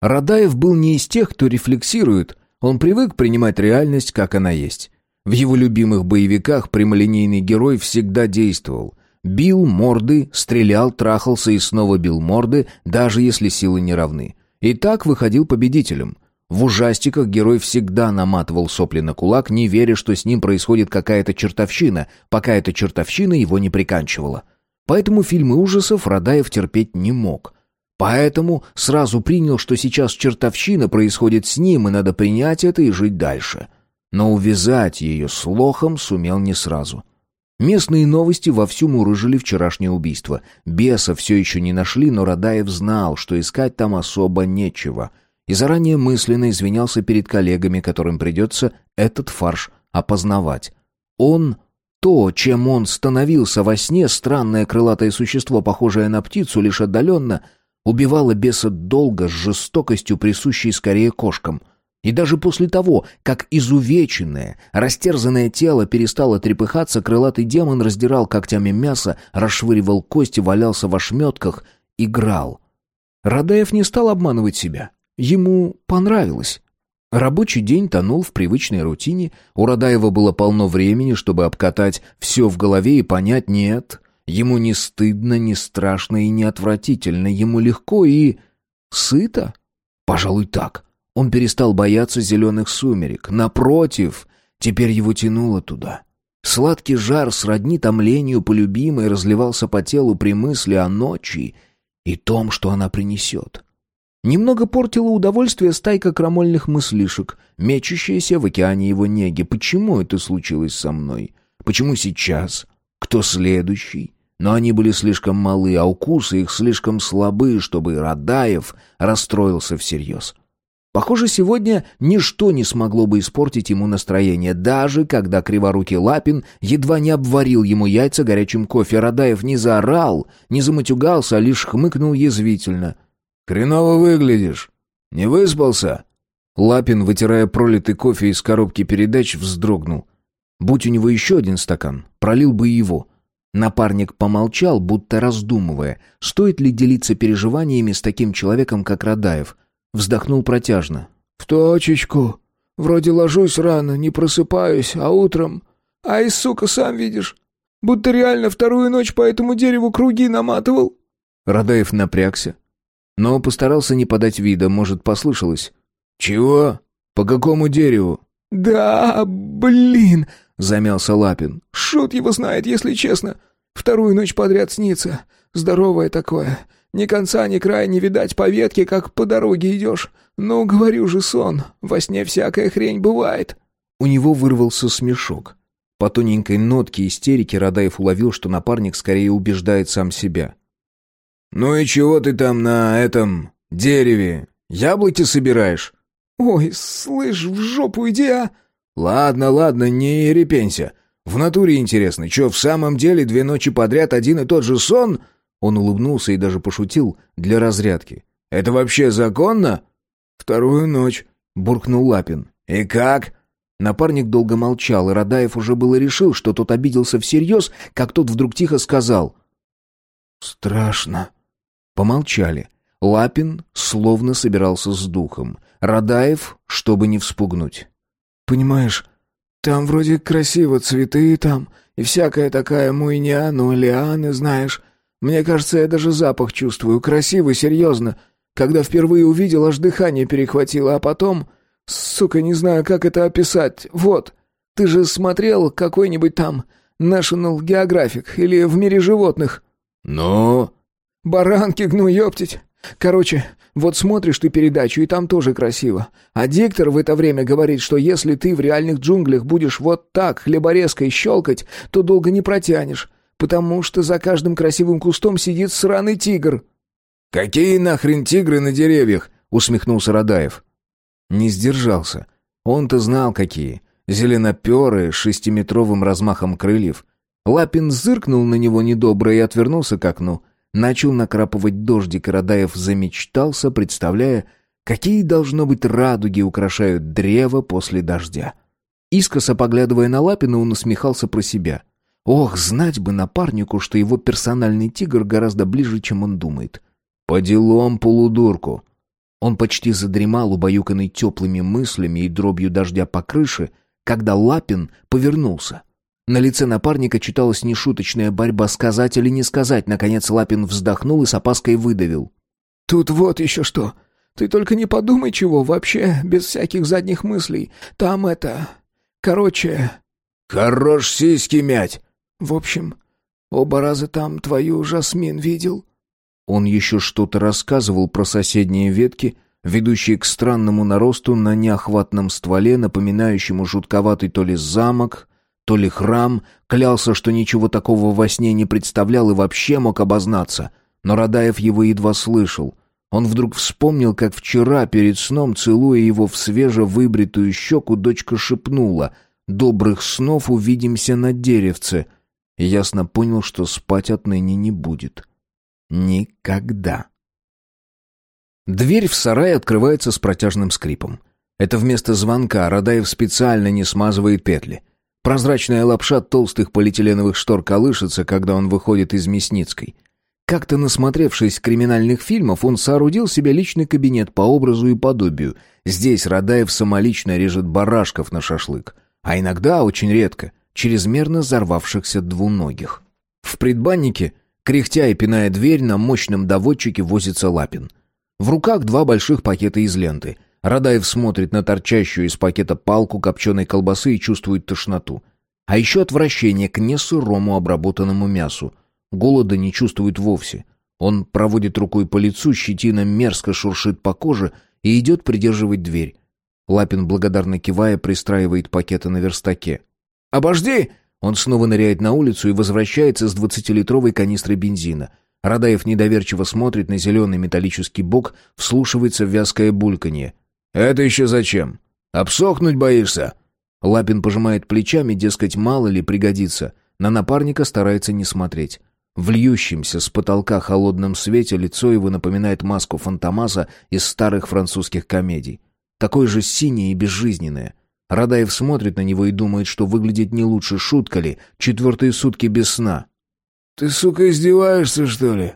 Радаев был не из тех, кто рефлексирует. Он привык принимать реальность, как она есть. В его любимых боевиках прямолинейный герой всегда действовал. Бил морды, стрелял, трахался и снова бил морды, даже если силы не равны. И так выходил победителем. В ужастиках герой всегда наматывал сопли на кулак, не веря, что с ним происходит какая-то чертовщина, пока эта чертовщина его не приканчивала. Поэтому фильмы ужасов Радаев терпеть не мог. Поэтому сразу принял, что сейчас чертовщина происходит с ним, и надо принять это и жить дальше. Но увязать ее с лохом сумел не сразу. Местные новости вовсю мурыжили вчерашнее убийство. Беса все еще не нашли, но Радаев знал, что искать там особо нечего. И заранее мысленно извинялся перед коллегами, которым придется этот фарш опознавать. Он то, чем он становился во сне, странное крылатое существо, похожее на птицу, лишь отдаленно, убивало беса долго, с жестокостью, присущей скорее кошкам — и даже после того, как изувеченное, растерзанное тело перестало трепыхаться, крылатый демон раздирал когтями мясо, расшвыривал кости, валялся в ошметках, играл. Радаев не стал обманывать себя. Ему понравилось. Рабочий день тонул в привычной рутине. У Радаева было полно времени, чтобы обкатать все в голове и понять «нет». Ему не стыдно, не страшно и не отвратительно. Ему легко и... сыто? Пожалуй, так. Он перестал бояться зеленых сумерек. Напротив, теперь его тянуло туда. Сладкий жар сродни томлению по любимой разливался по телу при мысли о ночи и том, что она принесет. Немного портило удовольствие стайка крамольных мыслишек, мечущаяся в океане его неги. Почему это случилось со мной? Почему сейчас? Кто следующий? Но они были слишком малы, а укусы их слишком слабы, чтобы Радаев расстроился всерьез. Похоже, сегодня ничто не смогло бы испортить ему настроение, даже когда криворукий Лапин едва не обварил ему яйца горячим кофе. Радаев не заорал, не заматюгался, а лишь хмыкнул язвительно. «Хреново выглядишь. Не выспался?» Лапин, вытирая пролитый кофе из коробки передач, вздрогнул. Будь у него еще один стакан, пролил бы его. Напарник помолчал, будто раздумывая, стоит ли делиться переживаниями с таким человеком, как Радаев — Вздохнул протяжно. «В точечку. Вроде ложусь рано, не просыпаюсь, а утром... Ай, сука, сам видишь. Будто реально вторую ночь по этому дереву круги наматывал». Радаев напрягся, но постарался не подать вида, может, послышалось. «Чего? По какому дереву?» «Да, блин!» — замялся Лапин. «Шут его знает, если честно. Вторую ночь подряд снится. Здоровое такое. Ни конца, ни края не видать по ветке, как по дороге идешь. Ну, говорю же, сон. Во сне всякая хрень бывает». У него вырвался смешок. По тоненькой нотке истерики Радаев уловил, что напарник скорее убеждает сам себя. «Ну и чего ты там на этом дереве? Яблоки собираешь?» «Ой, слышь, в жопу иди, а!» «Ладно, ладно, не репенься. В натуре интересно, что в самом деле две ночи подряд один и тот же сон?» Он улыбнулся и даже пошутил для разрядки. «Это вообще законно?» «Вторую ночь», — буркнул Лапин. «И как?» Напарник долго молчал, и Радаев уже было решил, что тот обиделся всерьез, как тот вдруг тихо сказал. «Страшно». Помолчали. Лапин словно собирался с духом. Радаев, чтобы не вспугнуть. «Понимаешь, там вроде красиво цветы там, и всякая такая муйня, ну, лианы, знаешь. Мне кажется, я даже запах чувствую. Красиво, серьезно. Когда впервые увидел, аж дыхание перехватило, а потом... Сука, не знаю, как это описать. Вот. ты же смотрел какой-нибудь там National Geographic или в мире животных?» «Ну?» «Баранки гну, ёптить. Короче, вот смотришь ты передачу, и там тоже красиво. А диктор в это время говорит, что если ты в реальных джунглях будешь вот так хлеборезкой щелкать, то долго не протянешь, потому что за каждым красивым кустом сидит сраный тигр». «Какие нахрен тигры на деревьях?» — усмехнулся Радаев. Не сдержался. Он-то знал, какие. Зеленоперые, с шестиметровым размахом крыльев. Лапин зыркнул на него недобро и отвернулся к окну. Начал накрапывать дождик, и Радаев замечтался, представляя, какие, должно быть, радуги украшают древо после дождя. Искоса поглядывая на Лапина, он усмехался про себя. Ох, знать бы напарнику, что его персональный тигр гораздо ближе, чем он думает. По делам полудурку. Он почти задремал, убаюканный теплыми мыслями и дробью дождя по крыше, когда Лапин повернулся. На лице напарника читалась нешуточная борьба сказать или не сказать. Наконец Лапин вздохнул и с опаской выдавил. «Тут вот еще что. Ты только не подумай чего, вообще, без всяких задних мыслей. Там это... Короче...» «Хорош сиськи мять!» «В общем, оба раза там твою Жасмин видел». Он еще что-то рассказывал про соседние ветки, ведущие к странному наросту на неохватном стволе, напоминающему жутковатый то ли замок, то ли храм, клялся, что ничего такого во сне не представлял и вообще мог обознаться. Но Радаев его едва слышал. Он вдруг вспомнил, как вчера перед сном, целуя его в свежевыбритую щеку, дочка шепнула «Добрых снов увидимся на деревце», и ясно понял, что спать отныне не будет. Никогда. Дверь в сарай открывается с протяжным скрипом. Это вместо звонка Радаев специально не смазывает петли. Прозрачная лапша толстых полиэтиленовых штор колышется, когда он выходит из Мясницкой. Как-то насмотревшись криминальных фильмов, он соорудил себе личный кабинет по образу и подобию. Здесь Радаев самолично режет барашков на шашлык. А иногда, очень редко, чрезмерно взорвавшихся двуногих. В предбаннике, кряхтя и пиная дверь, на мощном доводчике возится Лапин. В руках два больших пакета из ленты — Радаев смотрит на торчащую из пакета палку копченой колбасы и чувствует тошноту. А еще отвращение к несырому обработанному мясу. Голода не чувствует вовсе. Он проводит рукой по лицу, щетина мерзко шуршит по коже и идет придерживать дверь. Лапин, благодарно кивая, пристраивает пакеты на верстаке. «Обожди!» Он снова ныряет на улицу и возвращается с двадцатилитровой канистрой бензина. Радаев недоверчиво смотрит на зеленый металлический бок, вслушивается в вязкое бульканье. «Это еще зачем? Обсохнуть боишься?» Лапин пожимает плечами, дескать, мало ли пригодится. На напарника старается не смотреть. В льющемся с потолка холодном свете лицо его напоминает маску фантомаса из старых французских комедий. Такое же синее и безжизненное. Радаев смотрит на него и думает, что выглядит не лучше, шутка ли, четвертые сутки без сна. «Ты, сука, издеваешься, что ли?»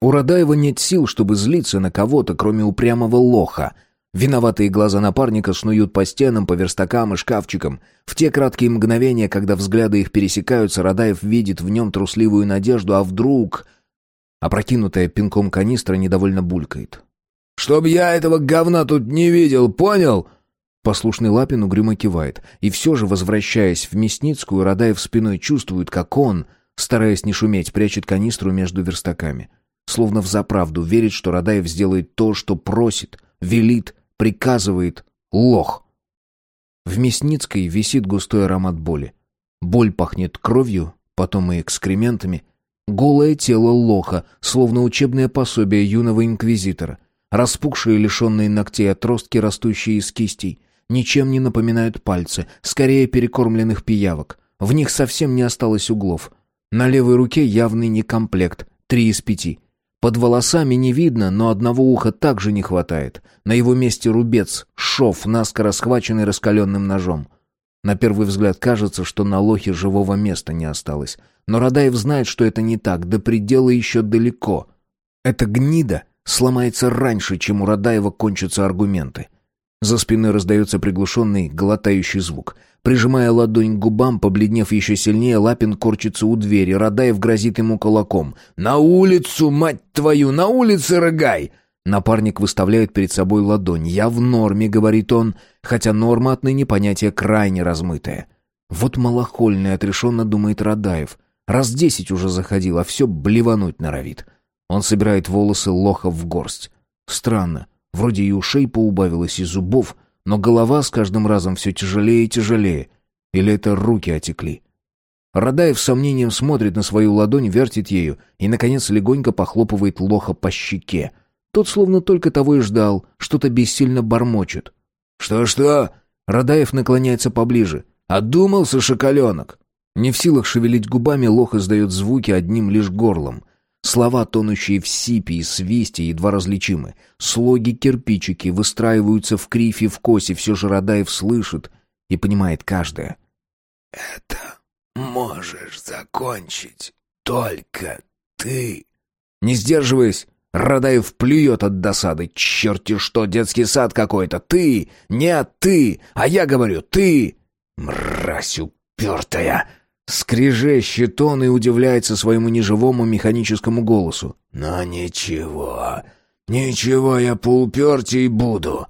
У Радаева нет сил, чтобы злиться на кого-то, кроме упрямого лоха — Виноватые глаза напарника снуют по стенам, по верстакам и шкафчикам. В те краткие мгновения, когда взгляды их пересекаются, Радаев видит в нем трусливую надежду, а вдруг... Опрокинутая пинком канистра недовольно булькает. «Чтоб я этого говна тут не видел, понял?» Послушный Лапин угрюмо кивает. И все же, возвращаясь в Мясницкую, Радаев спиной чувствует, как он, стараясь не шуметь, прячет канистру между верстаками. Словно взаправду верит, что Радаев сделает то, что просит, велит, приказывает лох. В Мясницкой висит густой аромат боли. Боль пахнет кровью, потом и экскрементами. Голое тело лоха, словно учебное пособие юного инквизитора. Распухшие, лишенные ногтей отростки, растущие из кистей. Ничем не напоминают пальцы, скорее перекормленных пиявок. В них совсем не осталось углов. На левой руке явный некомплект, три из пяти. Под волосами не видно, но одного уха также не хватает. На его месте рубец, шов, наскоро схваченный раскаленным ножом. На первый взгляд кажется, что на лохе живого места не осталось. Но Радаев знает, что это не так, до предела еще далеко. Эта гнида сломается раньше, чем у Радаева кончатся аргументы. За спиной раздается приглушенный, глотающий звук — Прижимая ладонь к губам, побледнев еще сильнее, Лапин корчится у двери. Радаев грозит ему кулаком. «На улицу, мать твою, на улице рыгай!» Напарник выставляет перед собой ладонь. «Я в норме», — говорит он, хотя норма отныне понятие крайне размытое. Вот малохольный, отрешенно думает Радаев. Раз десять уже заходил, а все блевануть норовит. Он собирает волосы лоха в горсть. Странно, вроде и ушей поубавилось, и зубов, но голова с каждым разом все тяжелее и тяжелее. Или это руки отекли? Радаев с сомнением смотрит на свою ладонь, вертит ею и, наконец, легонько похлопывает лоха по щеке. Тот словно только того и ждал, что-то бессильно бормочет. «Что-что?» Радаев наклоняется поближе. «Одумался, шоколенок!» Не в силах шевелить губами, лох издает звуки одним лишь горлом. Слова, тонущие в сипе и свисте, едва различимы. Слоги-кирпичики выстраиваются в крифе в косе, все же Радаев слышит и понимает каждое. «Это можешь закончить только ты». Не сдерживаясь, Радаев плюет от досады. «Черти что, детский сад какой-то! Ты! Нет, ты! А я говорю, ты!» «Мразь упертая!» Скрежещет он и удивляется своему неживому механическому голосу. «Но ничего, ничего, я поупертей буду!»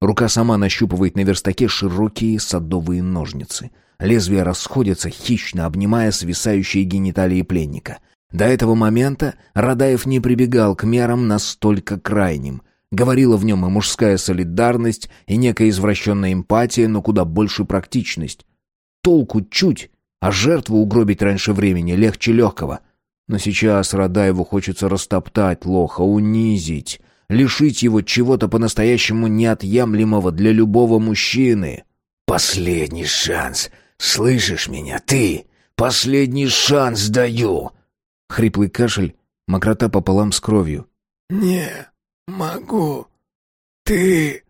Рука сама нащупывает на верстаке широкие садовые ножницы. Лезвия расходятся, хищно обнимая свисающие гениталии пленника. До этого момента Радаев не прибегал к мерам настолько крайним. Говорила в нем и мужская солидарность, и некая извращенная эмпатия, но куда больше практичность. Толку чуть, а жертву угробить раньше времени легче легкого. Но сейчас Радаеву хочется растоптать лоха, унизить, лишить его чего-то по-настоящему неотъемлемого для любого мужчины. «Последний шанс! Слышишь меня, ты? Последний шанс даю!» Хриплый кашель, мокрота пополам с кровью. «Не могу. Ты...»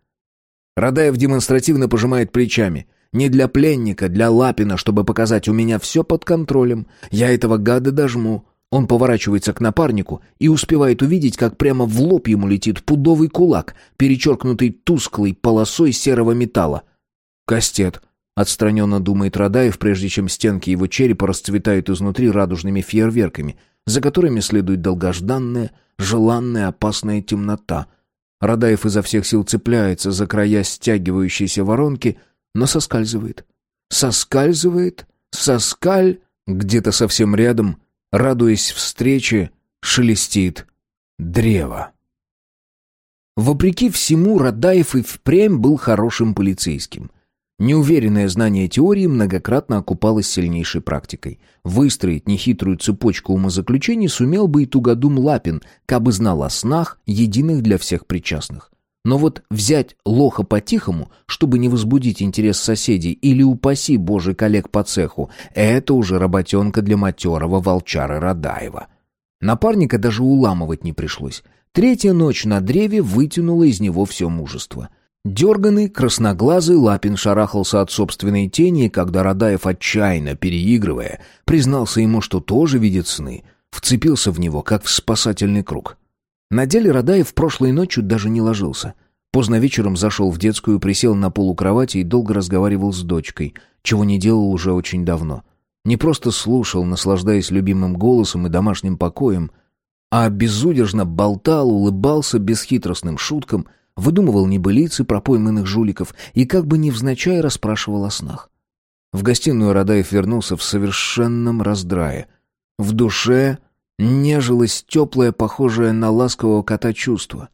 Радаев демонстративно пожимает плечами. «Не для пленника, для Лапина, чтобы показать, у меня все под контролем. Я этого гада дожму». Он поворачивается к напарнику и успевает увидеть, как прямо в лоб ему летит пудовый кулак, перечеркнутый тусклой полосой серого металла. «Кастет», — отстраненно думает Радаев, прежде чем стенки его черепа расцветают изнутри радужными фейерверками — за которыми следует долгожданная, желанная, опасная темнота. Радаев изо всех сил цепляется за края стягивающейся воронки, но соскальзывает. Соскальзывает, соскаль, где-то совсем рядом, радуясь встрече, шелестит древо. Вопреки всему, Радаев и впрямь был хорошим полицейским. Неуверенное знание теории многократно окупалось сильнейшей практикой. Выстроить нехитрую цепочку умозаключений сумел бы и тугодум Лапин, кабы знал о снах, единых для всех причастных. Но вот взять лоха по-тихому, чтобы не возбудить интерес соседей или, упаси божий коллег по цеху, это уже работенка для матерого волчара Радаева. Напарника даже уламывать не пришлось. Третья ночь на древе вытянула из него все мужество — Дерганный, красноглазый Лапин шарахался от собственной тени, когда Радаев, отчаянно переигрывая, признался ему, что тоже видит сны, вцепился в него, как в спасательный круг. На деле Радаев прошлой ночью даже не ложился. Поздно вечером зашел в детскую, присел на полу кровати и долго разговаривал с дочкой, чего не делал уже очень давно. Не просто слушал, наслаждаясь любимым голосом и домашним покоем, а безудержно болтал, улыбался бесхитростным шуткам — выдумывал небылицы про пойманных жуликов и как бы невзначай расспрашивал о снах. В гостиную Радаев вернулся в совершенном раздрае. В душе нежилось теплое, похожее на ласкового кота чувство.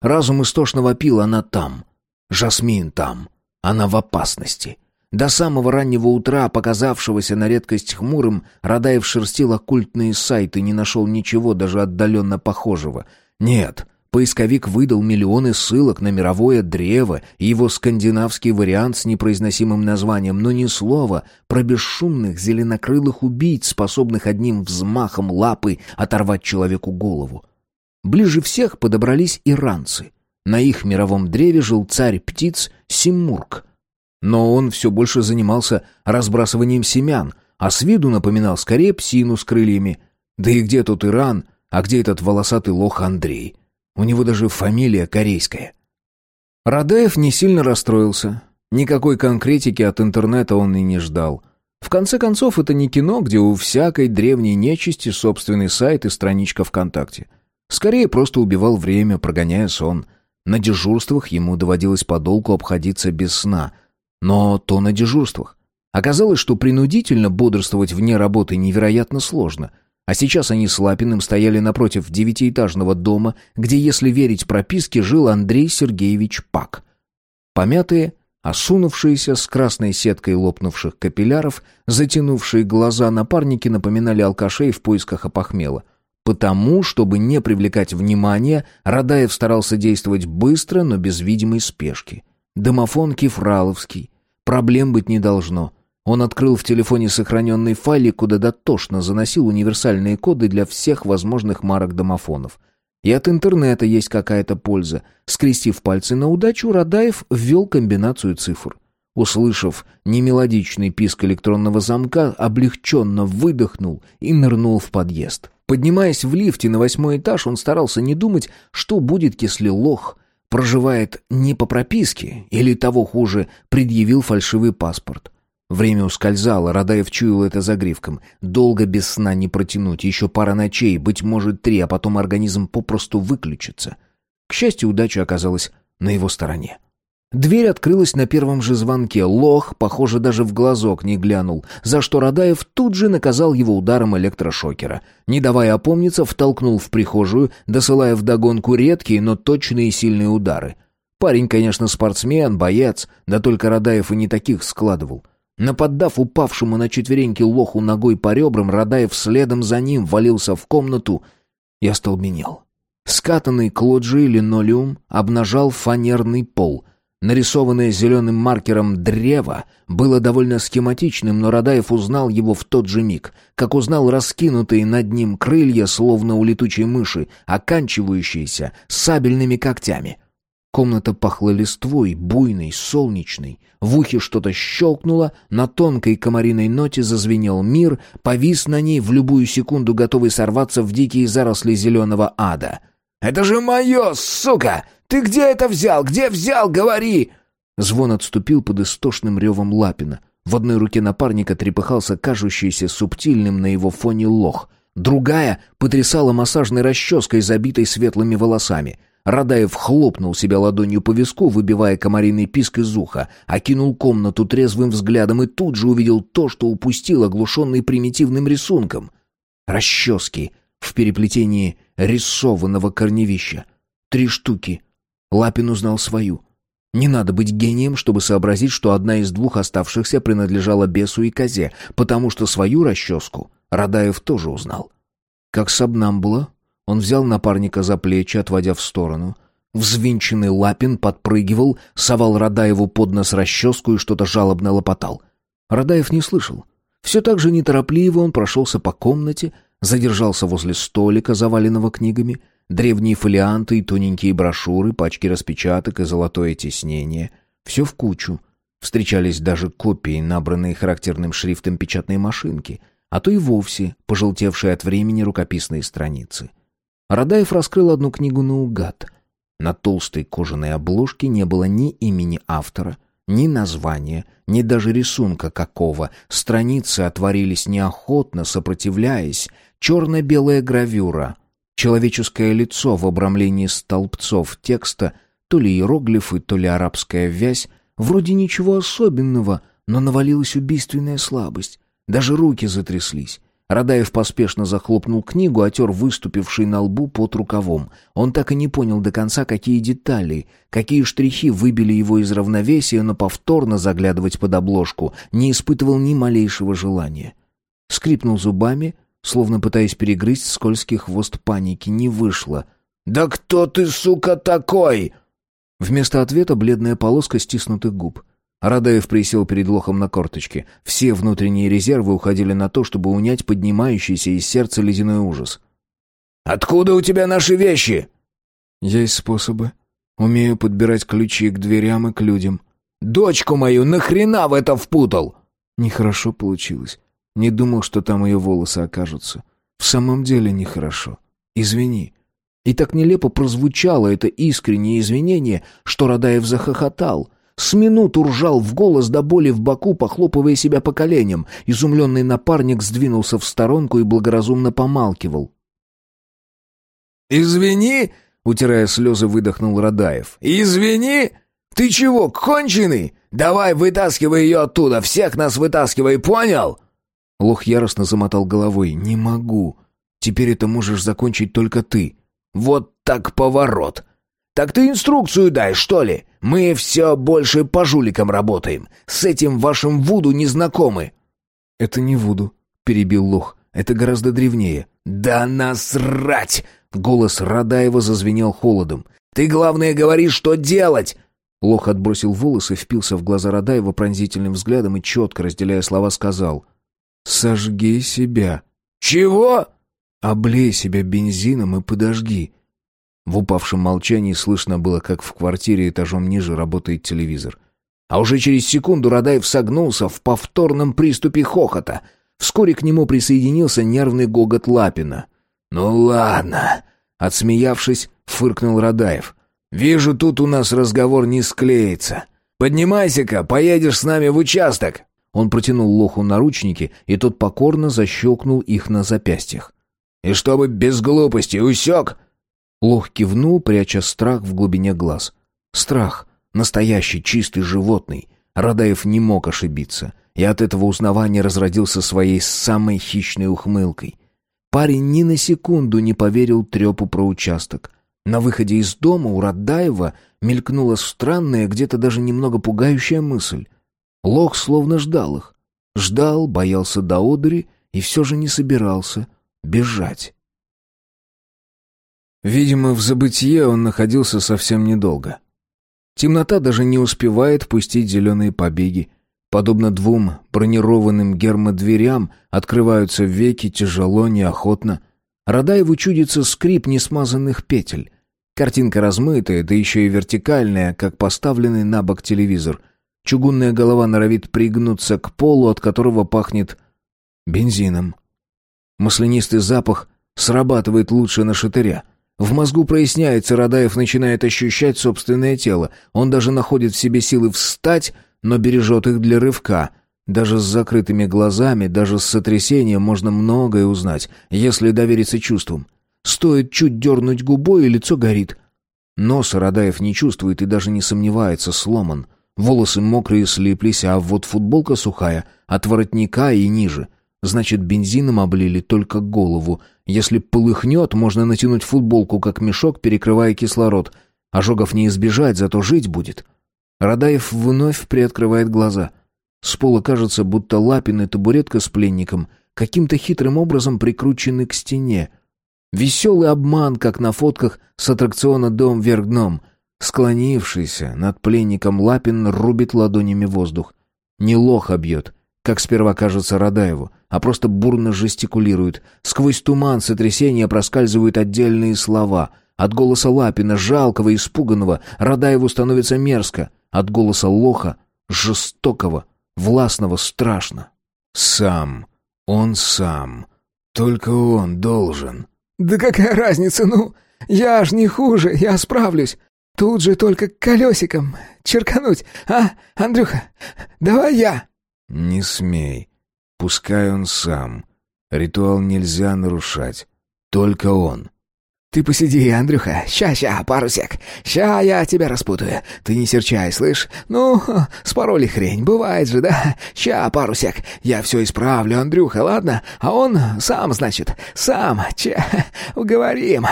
Разум истошно вопил, она там. Жасмин там. Она в опасности. До самого раннего утра, показавшегося на редкость хмурым, Радаев шерстил оккультные сайты, не нашел ничего даже отдаленно похожего. Нет, Поисковик выдал миллионы ссылок на мировое древо и его скандинавский вариант с непроизносимым названием, но ни слова про бесшумных зеленокрылых убийц, способных одним взмахом лапы оторвать человеку голову. Ближе всех подобрались иранцы. На их мировом древе жил царь птиц Симмург. Но он все больше занимался разбрасыванием семян, а с виду напоминал скорее псину с крыльями. Да и где тут Иран, а где этот волосатый лох Андрей? У него даже фамилия корейская. Радаев не сильно расстроился. Никакой конкретики от интернета он и не ждал. В конце концов, это не кино, где у всякой древней нечисти собственный сайт и страничка ВКонтакте. Скорее, просто убивал время, прогоняя сон. На дежурствах ему доводилось подолгу обходиться без сна. Но то на дежурствах. Оказалось, что принудительно бодрствовать вне работы невероятно сложно. А сейчас они с Лапиным стояли напротив девятиэтажного дома, где, если верить прописке, жил Андрей Сергеевич Пак. Помятые, осунувшиеся, с красной сеткой лопнувших капилляров, затянувшие глаза напарники напоминали алкашей в поисках опохмела. Потому, чтобы не привлекать внимания, Радаев старался действовать быстро, но без видимой спешки. Домофон кефраловский. Проблем быть не должно. Он открыл в телефоне сохраненный файлик, куда дотошно заносил универсальные коды для всех возможных марок домофонов. И от интернета есть какая-то польза. Скрестив пальцы на удачу, Радаев ввел комбинацию цифр. Услышав немелодичный писк электронного замка, облегченно выдохнул и нырнул в подъезд. Поднимаясь в лифте на восьмой этаж, он старался не думать, что будет, если лох проживает не по прописке или, того хуже, предъявил фальшивый паспорт. Время ускользало, Радаев чуял это загривком. Долго без сна не протянуть, еще пара ночей, быть может три, а потом организм попросту выключится. К счастью, удача оказалась на его стороне. Дверь открылась на первом же звонке. Лох, похоже, даже в глазок не глянул, за что Радаев тут же наказал его ударом электрошокера. Не давая опомниться, втолкнул в прихожую, досылая вдогонку редкие, но точные и сильные удары. Парень, конечно, спортсмен, боец, да только Радаев и не таких складывал. Наподдав упавшему на четвереньки лоху ногой по ребрам, Радаев следом за ним валился в комнату и остолбенел. Скатанный к лоджии линолеум обнажал фанерный пол — Нарисованное зеленым маркером древо было довольно схематичным, но Радаев узнал его в тот же миг, как узнал раскинутые над ним крылья, словно у летучей мыши, оканчивающиеся сабельными когтями. Комната пахла листвой, буйной, солнечной. В ухе что-то щелкнуло, на тонкой комариной ноте зазвенел мир, повис на ней в любую секунду, готовый сорваться в дикие заросли зеленого ада. «Это же мое, сука! Ты где это взял? Где взял? Говори!» Звон отступил под истошным ревом Лапина. В одной руке напарника трепыхался кажущийся субтильным на его фоне лох. Другая потрясала массажной расческой, забитой светлыми волосами. Радаев хлопнул себя ладонью по виску, выбивая комариный писк из уха, окинул комнату трезвым взглядом и тут же увидел то, что упустил, оглушенный примитивным рисунком. Расчески в переплетении рисованного корневища. Три штуки — Лапин узнал свою. Не надо быть гением, чтобы сообразить, что одна из двух оставшихся принадлежала бесу и козе, потому что свою расческу Радаев тоже узнал. Как сабнамбула, он взял напарника за плечи, отводя в сторону. Взвинченный Лапин подпрыгивал, совал Радаеву под нос расческу и что-то жалобно лопотал. Радаев не слышал. Все так же неторопливо он прошелся по комнате, задержался возле столика, заваленного книгами — Древние фолианты и тоненькие брошюры, пачки распечаток и золотое тиснение. Все в кучу. Встречались даже копии, набранные характерным шрифтом печатной машинки, а то и вовсе пожелтевшие от времени рукописные страницы. Радаев раскрыл одну книгу наугад. На толстой кожаной обложке не было ни имени автора, ни названия, ни даже рисунка какого. Страницы отворились неохотно, сопротивляясь. Черно-белая гравюра — Человеческое лицо в обрамлении столбцов текста, то ли иероглифы, то ли арабская вязь, вроде ничего особенного, но навалилась убийственная слабость. Даже руки затряслись. Радаев поспешно захлопнул книгу, отер выступивший на лбу под рукавом. Он так и не понял до конца, какие детали, какие штрихи выбили его из равновесия, но повторно заглядывать под обложку не испытывал ни малейшего желания. Скрипнул зубами, словно пытаясь перегрызть скользкий хвост паники, не вышло. «Да кто ты, сука, такой?» Вместо ответа бледная полоска стиснутых губ. Радаев присел перед лохом на корточке. Все внутренние резервы уходили на то, чтобы унять поднимающийся из сердца ледяной ужас. «Откуда у тебя наши вещи?» «Есть способы. Умею подбирать ключи к дверям и к людям». «Дочку мою нахрена в это впутал?» «Нехорошо получилось. Не думал, что там ее волосы окажутся. В самом деле нехорошо. Извини». И так нелепо прозвучало это искреннее извинение, что Радаев захохотал. С минуту ржал в голос до боли в боку, похлопывая себя по коленям. Изумленный напарник сдвинулся в сторонку и благоразумно помалкивал. «Извини!» — утирая слезы, выдохнул Радаев. «Извини! Ты чего, конченый? Давай, вытаскивай ее оттуда, всех нас вытаскивай, понял?» Лох яростно замотал головой. «Не могу. Теперь это можешь закончить только ты». «Вот так поворот. Так ты инструкцию дай, что ли? Мы все больше по жуликам работаем. С этим вашим Вуду не знакомы». «Это не Вуду», — перебил Лох. «Это гораздо древнее». «Да насрать!» — голос Радаева зазвенел холодом. «Ты, главное, говори, что делать!» Лох отбросил волосы, впился в глаза Радаева пронзительным взглядом и, четко разделяя слова, сказал «Сожги себя». «Чего?» «Облей себя бензином и подожги». В упавшем молчании слышно было, как в квартире этажом ниже работает телевизор. А уже через секунду Радаев согнулся в повторном приступе хохота. Вскоре к нему присоединился нервный гогот Лапина. «Ну ладно», — отсмеявшись, фыркнул Радаев. «Вижу, тут у нас разговор не склеится. Поднимайся-ка, поедешь с нами в участок». Он протянул лоху наручники, и тот покорно защелкнул их на запястьях. «И чтобы без глупости, усек!» Лох кивнул, пряча страх в глубине глаз. Страх, настоящий, чистый, животный. Радаев не мог ошибиться, и от этого узнавания разродился своей самой хищной ухмылкой. Парень ни на секунду не поверил трепу про участок. На выходе из дома у Радаева мелькнула странная, где-то даже немного пугающая мысль. Лох словно ждал их. Ждал, боялся до одури и все же не собирался бежать. Видимо, в забытие он находился совсем недолго. Темнота даже не успевает пустить зеленые побеги. Подобно двум бронированным гермодверям открываются веки тяжело, неохотно. Радаеву чудится скрип несмазанных петель. Картинка размытая, да еще и вертикальная, как поставленный на бок телевизор — Чугунная голова норовит пригнуться к полу, от которого пахнет бензином. Маслянистый запах срабатывает лучше на шатыря. В мозгу проясняется, Радаев начинает ощущать собственное тело. Он даже находит в себе силы встать, но бережет их для рывка. Даже с закрытыми глазами, даже с сотрясением можно многое узнать, если довериться чувствам. Стоит чуть дернуть губой, и лицо горит. Нос Радаев не чувствует и даже не сомневается, сломан. Волосы мокрые слиплись, а вот футболка сухая, от воротника и ниже. Значит, бензином облили только голову. Если полыхнет, можно натянуть футболку, как мешок, перекрывая кислород. Ожогов не избежать, зато жить будет. Радаев вновь приоткрывает глаза. С пола кажется, будто Лапин и табуретка с пленником каким-то хитрым образом прикручены к стене. Веселый обман, как на фотках с аттракциона «Дом вверх дном», Склонившийся над пленником Лапин рубит ладонями воздух. Не лоха бьет, как сперва кажется Радаеву, а просто бурно жестикулирует. Сквозь туман сотрясения проскальзывают отдельные слова. От голоса Лапина, жалкого, испуганного, Радаеву становится мерзко. От голоса Лоха, жестокого, властного, страшно. Сам. Он сам. Только он должен. «Да какая разница, ну? Я ж не хуже, я справлюсь. Тут же только колесиком черкануть, а, Андрюха? Давай я!» «Не смей. Пускай он сам. Ритуал нельзя нарушать. Только он». «Ты посиди, Андрюха. Ща-ща, пару сек. Ща я тебя распутаю. Ты не серчай, слышь? Ну, спороли хрень. Бывает же, да? Ща, пару сек. Я все исправлю, Андрюха, ладно? А он сам, значит, сам. Че, уговорим».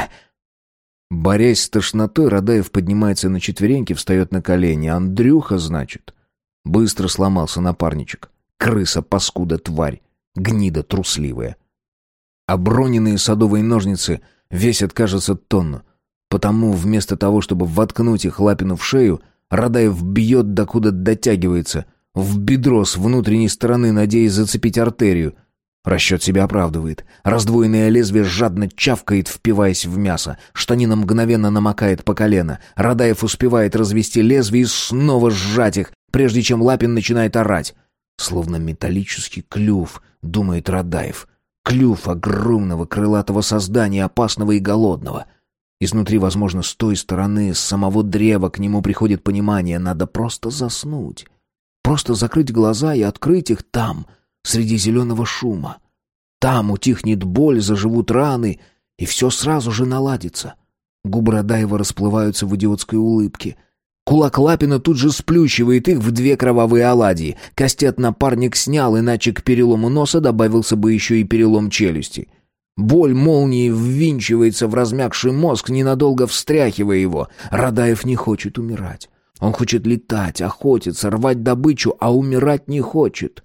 Борясь с тошнотой, Радаев поднимается на четвереньки, встает на колени. Андрюха, значит. Быстро сломался напарничек. Крыса, паскуда, тварь. Гнида трусливая. Оброненные садовые ножницы весят, кажется, тонну. Потому вместо того, чтобы воткнуть их Лапину в шею, Радаев бьет, докуда дотягивается. В бедро с внутренней стороны, надеясь зацепить артерию — Расчет себя оправдывает. Раздвоенное лезвие жадно чавкает, впиваясь в мясо. Штанина мгновенно намокает по колено. Радаев успевает развести лезвие и снова сжать их, прежде чем Лапин начинает орать. Словно металлический клюв, думает Радаев. Клюв огромного крылатого создания, опасного и голодного. Изнутри, возможно, с той стороны, с самого древа к нему приходит понимание, надо просто заснуть. Просто закрыть глаза и открыть их там — среди зеленого шума. Там утихнет боль, заживут раны, и все сразу же наладится. Губы Радаева расплываются в идиотской улыбке. Кулак Лапина тут же сплющивает их в две кровавые оладьи. Кастет напарник снял, иначе к перелому носа добавился бы еще и перелом челюсти. Боль молнии ввинчивается в размягший мозг, ненадолго встряхивая его. Радаев не хочет умирать. Он хочет летать, охотиться, рвать добычу, а умирать не хочет.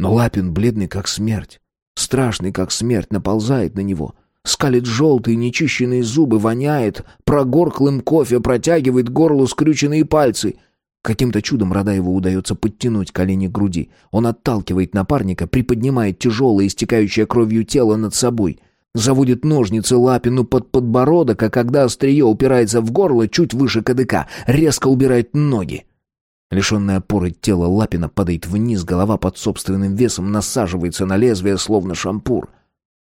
Но Лапин бледный как смерть, страшный как смерть, наползает на него. Скалит желтые нечищенные зубы, воняет, прогорклым кофе протягивает горлу скрюченные пальцы. Каким-то чудом Радаеву удается подтянуть колени к груди. Он отталкивает напарника, приподнимает тяжелое, истекающее кровью тело над собой. Заводит ножницы Лапину под подбородок, а когда острие упирается в горло чуть выше кадыка, резко убирает ноги. Лишенная опоры тело Лапина падает вниз, голова под собственным весом насаживается на лезвие, словно шампур.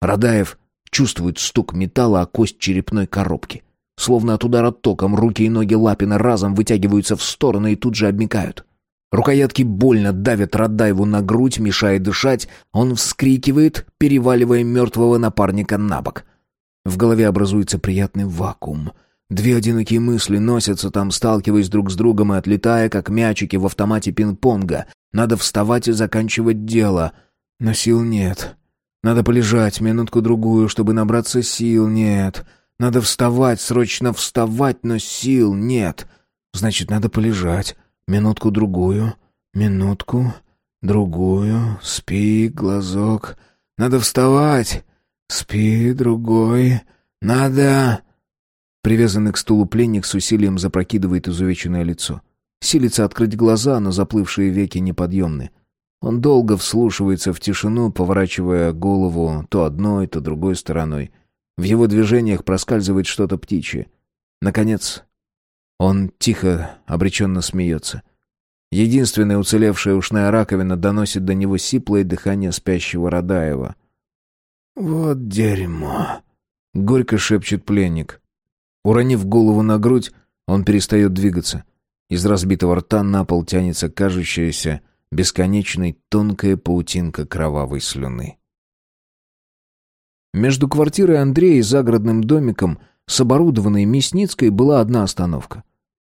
Радаев чувствует стук металла о кость черепной коробки. Словно от удара током руки и ноги Лапина разом вытягиваются в стороны и тут же обмикают. Рукоятки больно давят Радаеву на грудь, мешая дышать. Он вскрикивает, переваливая мертвого напарника на бок. В голове образуется приятный вакуум. Две одинокие мысли носятся там, сталкиваясь друг с другом и отлетая, как мячики в автомате пинг-понга. Надо вставать и заканчивать дело. Но сил нет. Надо полежать минутку-другую, чтобы набраться сил. Нет. Надо вставать, срочно вставать, но сил нет. Значит, надо полежать. Минутку-другую, минутку, другую. Спи, глазок. Надо вставать. Спи, другой. Надо... Привязанный к стулу пленник с усилием запрокидывает изувеченное лицо. Силится открыть глаза, но заплывшие веки неподъемны. Он долго вслушивается в тишину, поворачивая голову то одной, то другой стороной. В его движениях проскальзывает что-то птичье. Наконец, он тихо, обреченно смеется. Единственная уцелевшая ушная раковина доносит до него сиплое дыхание спящего Радаева. «Вот дерьмо!» — горько шепчет пленник. Уронив голову на грудь, он перестает двигаться. Из разбитого рта на пол тянется кажущаяся бесконечной тонкая паутинка кровавой слюны. Между квартирой Андрея и загородным домиком с оборудованной Мясницкой была одна остановка.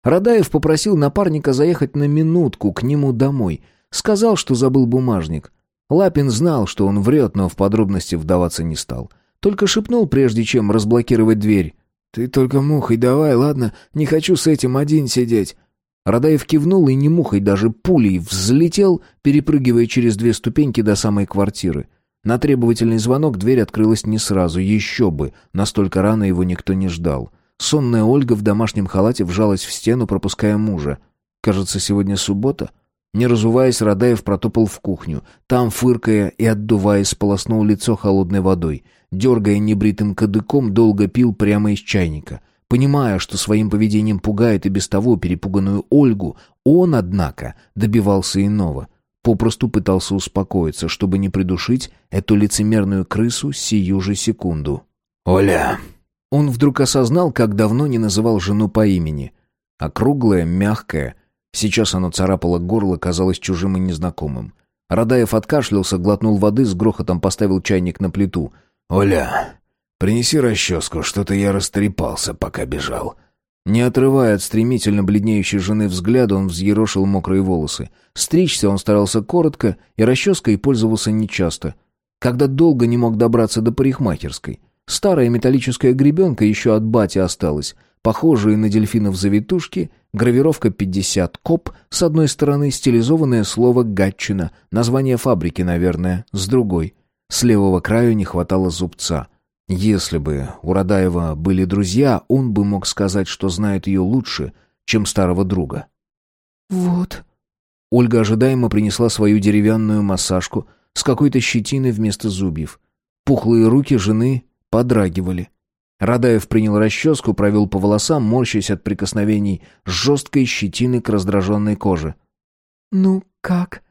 Радаев попросил напарника заехать на минутку к нему домой. Сказал, что забыл бумажник. Лапин знал, что он врет, но в подробности вдаваться не стал. Только шепнул, прежде чем разблокировать дверь. «Ты только мухой давай, ладно? Не хочу с этим один сидеть». Радаев кивнул и не мухой, даже пулей взлетел, перепрыгивая через две ступеньки до самой квартиры. На требовательный звонок дверь открылась не сразу, еще бы, настолько рано его никто не ждал. Сонная Ольга в домашнем халате вжалась в стену, пропуская мужа. Кажется, сегодня суббота. Не разуваясь, Радаев протопал в кухню. Там, фыркая и отдуваясь, сполоснул лицо холодной водой. Дергая небритым кадыком, долго пил прямо из чайника. Понимая, что своим поведением пугает и без того перепуганную Ольгу, он, однако, добивался иного — Попросту пытался успокоиться, чтобы не придушить эту лицемерную крысу сию же секунду. «Оля!» Он вдруг осознал, как давно не называл жену по имени. Округлая, мягкая. Сейчас оно царапало горло, казалось чужим и незнакомым. Радаев откашлялся, глотнул воды, с грохотом поставил чайник на плиту. «Оля, принеси расческу, что-то я растрепался, пока бежал». Не отрывая от стремительно бледнеющей жены взгляда, он взъерошил мокрые волосы. Стричься он старался коротко, и расческой пользовался нечасто. Когда долго не мог добраться до парикмахерской. Старая металлическая гребенка еще от бати осталась. Похожие на дельфинов завитушки, гравировка 50 коп, с одной стороны стилизованное слово «гатчина», название фабрики, наверное, с другой. С левого краю не хватало зубца. Если бы у Радаева были друзья, он бы мог сказать, что знает ее лучше, чем старого друга. «Вот». Ольга ожидаемо принесла свою деревянную массажку с какой-то щетиной вместо зубьев. Пухлые руки жены подрагивали. Радаев принял расческу, провел по волосам, морщась от прикосновений жесткой щетины к раздраженной коже. «Ну, как?»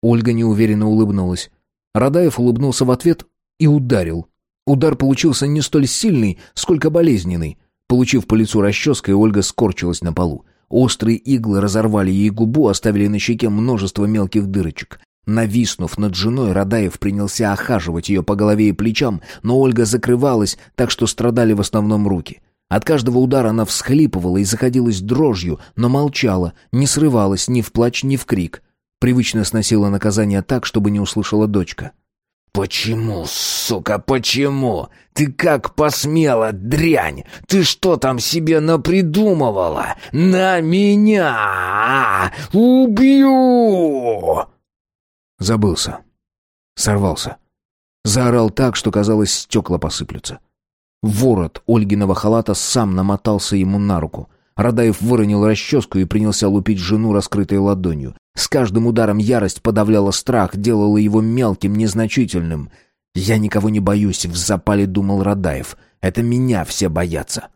Ольга неуверенно улыбнулась. Радаев улыбнулся в ответ и ударил. Удар получился не столь сильный, сколько болезненный. Получив по лицу расческой, Ольга скорчилась на полу. Острые иглы разорвали ей губу, оставили на щеке множество мелких дырочек. Нависнув над женой, Радаев принялся охаживать ее по голове и плечам, но Ольга закрывалась, так что страдали в основном руки. От каждого удара она всхлипывала и заходилась дрожью, но молчала, не срывалась ни в плач, ни в крик. Привычно сносила наказание так, чтобы не услышала дочка. «Почему, сука, почему? Ты как посмела, дрянь? Ты что там себе напридумывала? На меня! Убью!» Забылся. Сорвался. Заорал так, что, казалось, стекла посыплются. Ворот Ольгиного халата сам намотался ему на руку. Радаев выронил расческу и принялся лупить жену раскрытой ладонью. С каждым ударом ярость подавляла страх, делала его мелким, незначительным. «Я никого не боюсь», — в запале думал Радаев. «Это меня все боятся».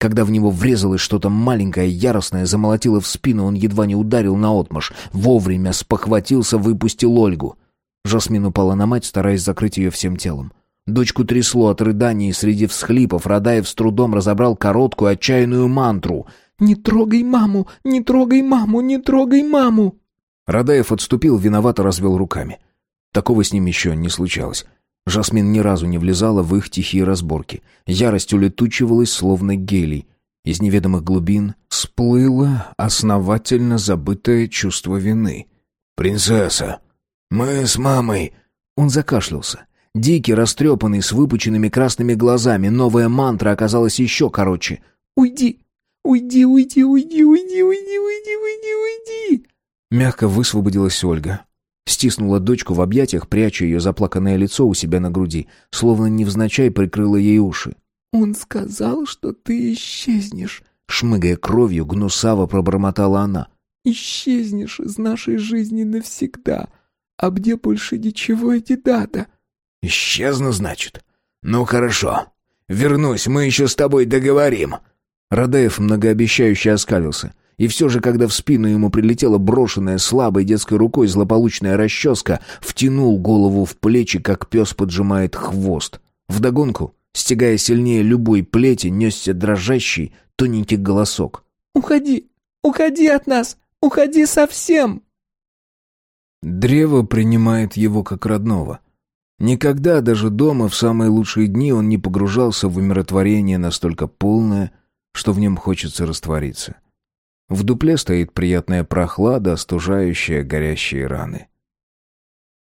Когда в него врезалось что-то маленькое, яростное, замолотило в спину, он едва не ударил наотмашь. Вовремя спохватился, выпустил Ольгу. Жасмин упала на мать, стараясь закрыть ее всем телом. Дочку трясло от рыданий, и среди всхлипов Радаев с трудом разобрал короткую отчаянную мантру. «Не трогай маму! Не трогай маму! Не трогай маму!» Радаев отступил, виновато развел руками. Такого с ним еще не случалось. Жасмин ни разу не влезала в их тихие разборки. Ярость улетучивалась, словно гелий. Из неведомых глубин сплыло основательно забытое чувство вины. «Принцесса, мы с мамой...» Он закашлялся. Дикий, растрепанный, с выпученными красными глазами, новая мантра оказалась еще короче. «Уйди! Уйди, уйди, уйди, уйди, уйди, уйди, уйди, уйди!» Мягко высвободилась Ольга. Стиснула дочку в объятиях, пряча ее заплаканное лицо у себя на груди, словно невзначай прикрыла ей уши. «Он сказал, что ты исчезнешь», — шмыгая кровью, гнусаво пробормотала она. «Исчезнешь из нашей жизни навсегда. А где больше ничего эти дата?» «Исчезну, значит? Ну, хорошо. Вернусь, мы еще с тобой договорим». Радаев многообещающе оскалился. И все же, когда в спину ему прилетела брошенная слабой детской рукой злополучная расческа, втянул голову в плечи, как пес поджимает хвост. Вдогонку, стягая сильнее любой плети, несся дрожащий, тоненький голосок. «Уходи! Уходи от нас! Уходи совсем!» Древо принимает его как родного. Никогда, даже дома, в самые лучшие дни он не погружался в умиротворение настолько полное, что в нем хочется раствориться. В дупле стоит приятная прохлада, остужающая горящие раны.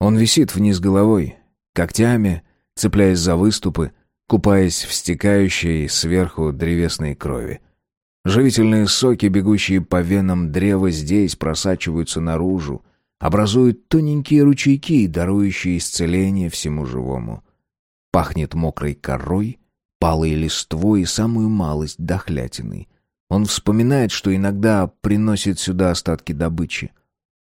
Он висит вниз головой, когтями, цепляясь за выступы, купаясь в стекающей сверху древесной крови. Живительные соки, бегущие по венам древа, здесь просачиваются наружу, образуют тоненькие ручейки, дарующие исцеление всему живому. Пахнет мокрой корой, палой листвой и самую малость дохлятиной. Он вспоминает, что иногда приносит сюда остатки добычи.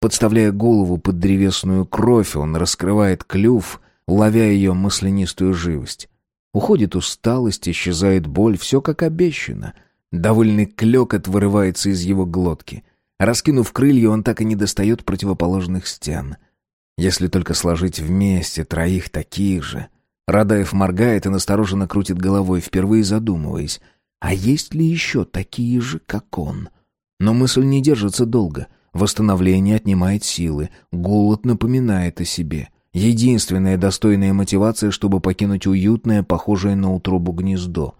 Подставляя голову под древесную кровь, он раскрывает клюв, ловя ее маслянистую живость. Уходит усталость, исчезает боль, все как обещано. Довольный клекот вырывается из его глотки — Раскинув крылья, он так и не достает противоположных стен. Если только сложить вместе троих таких же. Радаев моргает и настороженно крутит головой, впервые задумываясь. А есть ли еще такие же, как он? Но мысль не держится долго. Восстановление отнимает силы. Голод напоминает о себе. Единственная достойная мотивация, чтобы покинуть уютное, похожее на утробу гнездо.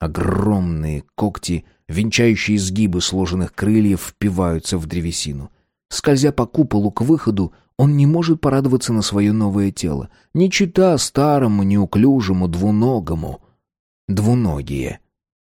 Огромные когти — Венчающие изгибы сложенных крыльев впиваются в древесину. Скользя по куполу к выходу, он не может порадоваться на свое новое тело. Не чита старому, неуклюжему, двуногому. Двуногие.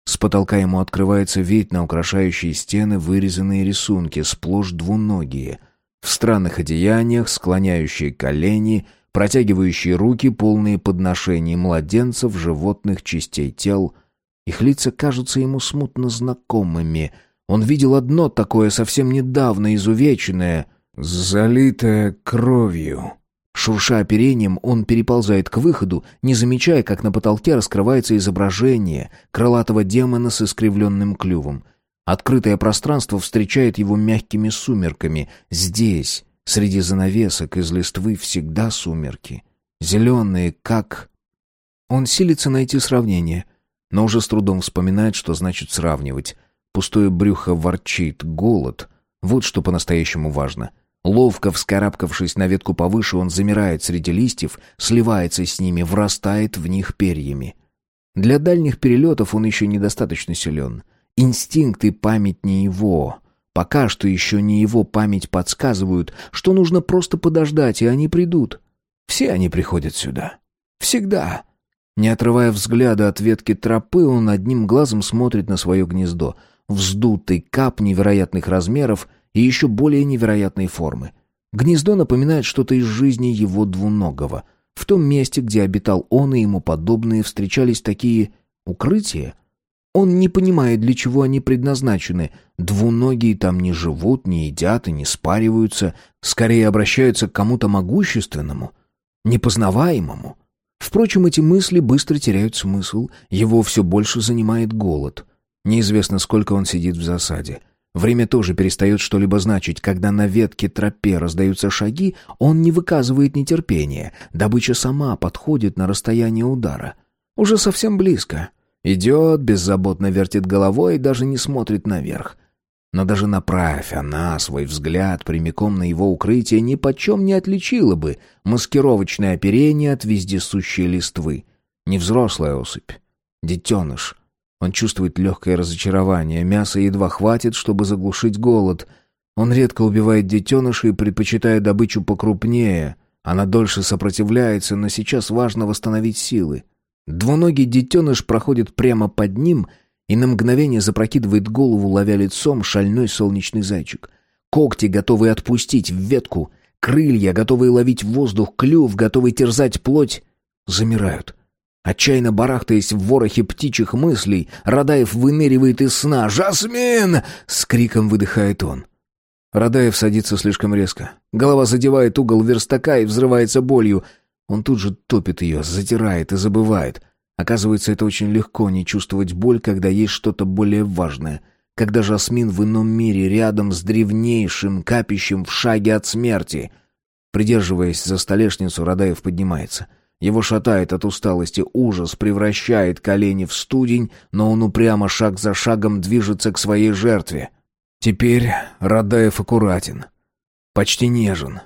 С потолка ему открывается вид на украшающие стены вырезанные рисунки, сплошь двуногие. В странных одеяниях, склоняющие колени, протягивающие руки, полные подношений младенцев, животных, частей тел — их лица кажутся ему смутно знакомыми. Он видел одно такое совсем недавно изувеченное, залитое кровью. Шурша оперением, он переползает к выходу, не замечая, как на потолке раскрывается изображение крылатого демона с искривленным клювом. Открытое пространство встречает его мягкими сумерками. Здесь, среди занавесок из листвы, всегда сумерки. Зеленые, как... Он силится найти сравнение — но уже с трудом вспоминает, что значит сравнивать. Пустое брюхо ворчит, голод. Вот что по-настоящему важно. Ловко вскарабкавшись на ветку повыше, он замирает среди листьев, сливается с ними, врастает в них перьями. Для дальних перелетов он еще недостаточно силен. Инстинкт и память не его. Пока что еще не его память подсказывают, что нужно просто подождать, и они придут. Все они приходят сюда. Всегда. Не отрывая взгляда от ветки тропы, он одним глазом смотрит на свое гнездо. Вздутый кап невероятных размеров и еще более невероятной формы. Гнездо напоминает что-то из жизни его двуногого. В том месте, где обитал он и ему подобные, встречались такие укрытия. Он не понимает, для чего они предназначены. Двуногие там не живут, не едят и не спариваются, скорее обращаются к кому-то могущественному, непознаваемому. Впрочем, эти мысли быстро теряют смысл, его все больше занимает голод. Неизвестно, сколько он сидит в засаде. Время тоже перестает что-либо значить. Когда на ветке тропе раздаются шаги, он не выказывает нетерпения. Добыча сама подходит на расстояние удара. Уже совсем близко. Идет, беззаботно вертит головой и даже не смотрит наверх. Но даже направь она свой взгляд прямиком на его укрытие, ни почем не отличила бы маскировочное оперение от вездесущей листвы. Не взрослая особь, детеныш. Он чувствует легкое разочарование, мяса едва хватит, чтобы заглушить голод. Он редко убивает детенышей и предпочитает добычу покрупнее. Она дольше сопротивляется, но сейчас важно восстановить силы. Двуногий детеныш проходит прямо под ним — и на мгновение запрокидывает голову, ловя лицом шальной солнечный зайчик. Когти, готовые отпустить в ветку, крылья, готовые ловить воздух, клюв, готовый терзать плоть, замирают. Отчаянно барахтаясь в ворохе птичьих мыслей, Радаев выныривает из сна. «Жасмин!» — с криком выдыхает он. Радаев садится слишком резко. Голова задевает угол верстака и взрывается болью. Он тут же топит ее, затирает и забывает — Оказывается, это очень легко не чувствовать боль, когда есть что-то более важное. Когда Жасмин в ином мире рядом с древнейшим капищем в шаге от смерти. Придерживаясь за столешницу, Радаев поднимается. Его шатает от усталости, ужас превращает колени в студень, но он упрямо шаг за шагом движется к своей жертве. Теперь Радаев аккуратен. Почти нежен.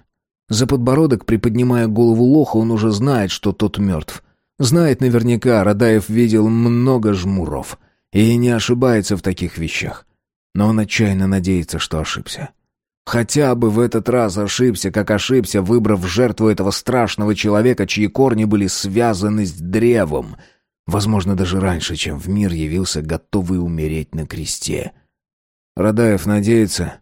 За подбородок, приподнимая голову лоха, он уже знает, что тот мертв. Знает наверняка, Радаев видел много жмуров и не ошибается в таких вещах. Но он отчаянно надеется, что ошибся. Хотя бы в этот раз ошибся, как ошибся, выбрав жертву этого страшного человека, чьи корни были связаны с древом. Возможно, даже раньше, чем в мир явился готовый умереть на кресте. Радаев надеется,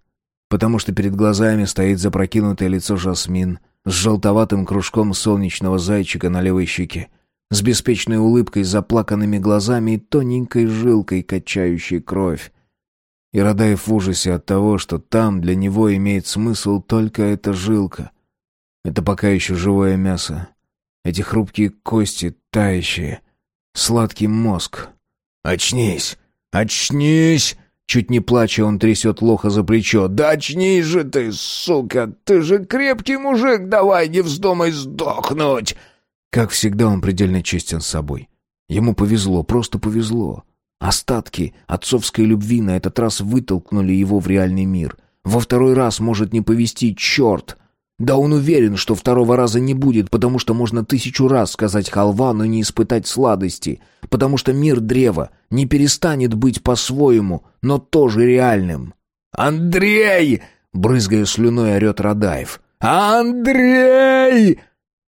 потому что перед глазами стоит запрокинутое лицо Жасмин с желтоватым кружком солнечного зайчика на левой щеке с беспечной улыбкой, заплаканными глазами и тоненькой жилкой, качающей кровь. И Радаев в ужасе от того, что там для него имеет смысл только эта жилка. Это пока еще живое мясо. Эти хрупкие кости, тающие. Сладкий мозг. «Очнись! Очнись!» Чуть не плача, он трясет лоха за плечо. «Да очнись же ты, сука! Ты же крепкий мужик! Давай не вздумай сдохнуть!» Как всегда, он предельно честен с собой. Ему повезло, просто повезло. Остатки отцовской любви на этот раз вытолкнули его в реальный мир. Во второй раз может не повезти, черт! Да он уверен, что второго раза не будет, потому что можно тысячу раз сказать халва, но не испытать сладости, потому что мир древа не перестанет быть по-своему, но тоже реальным. «Андрей!» — брызгая слюной, орет Радаев. «Андрей!»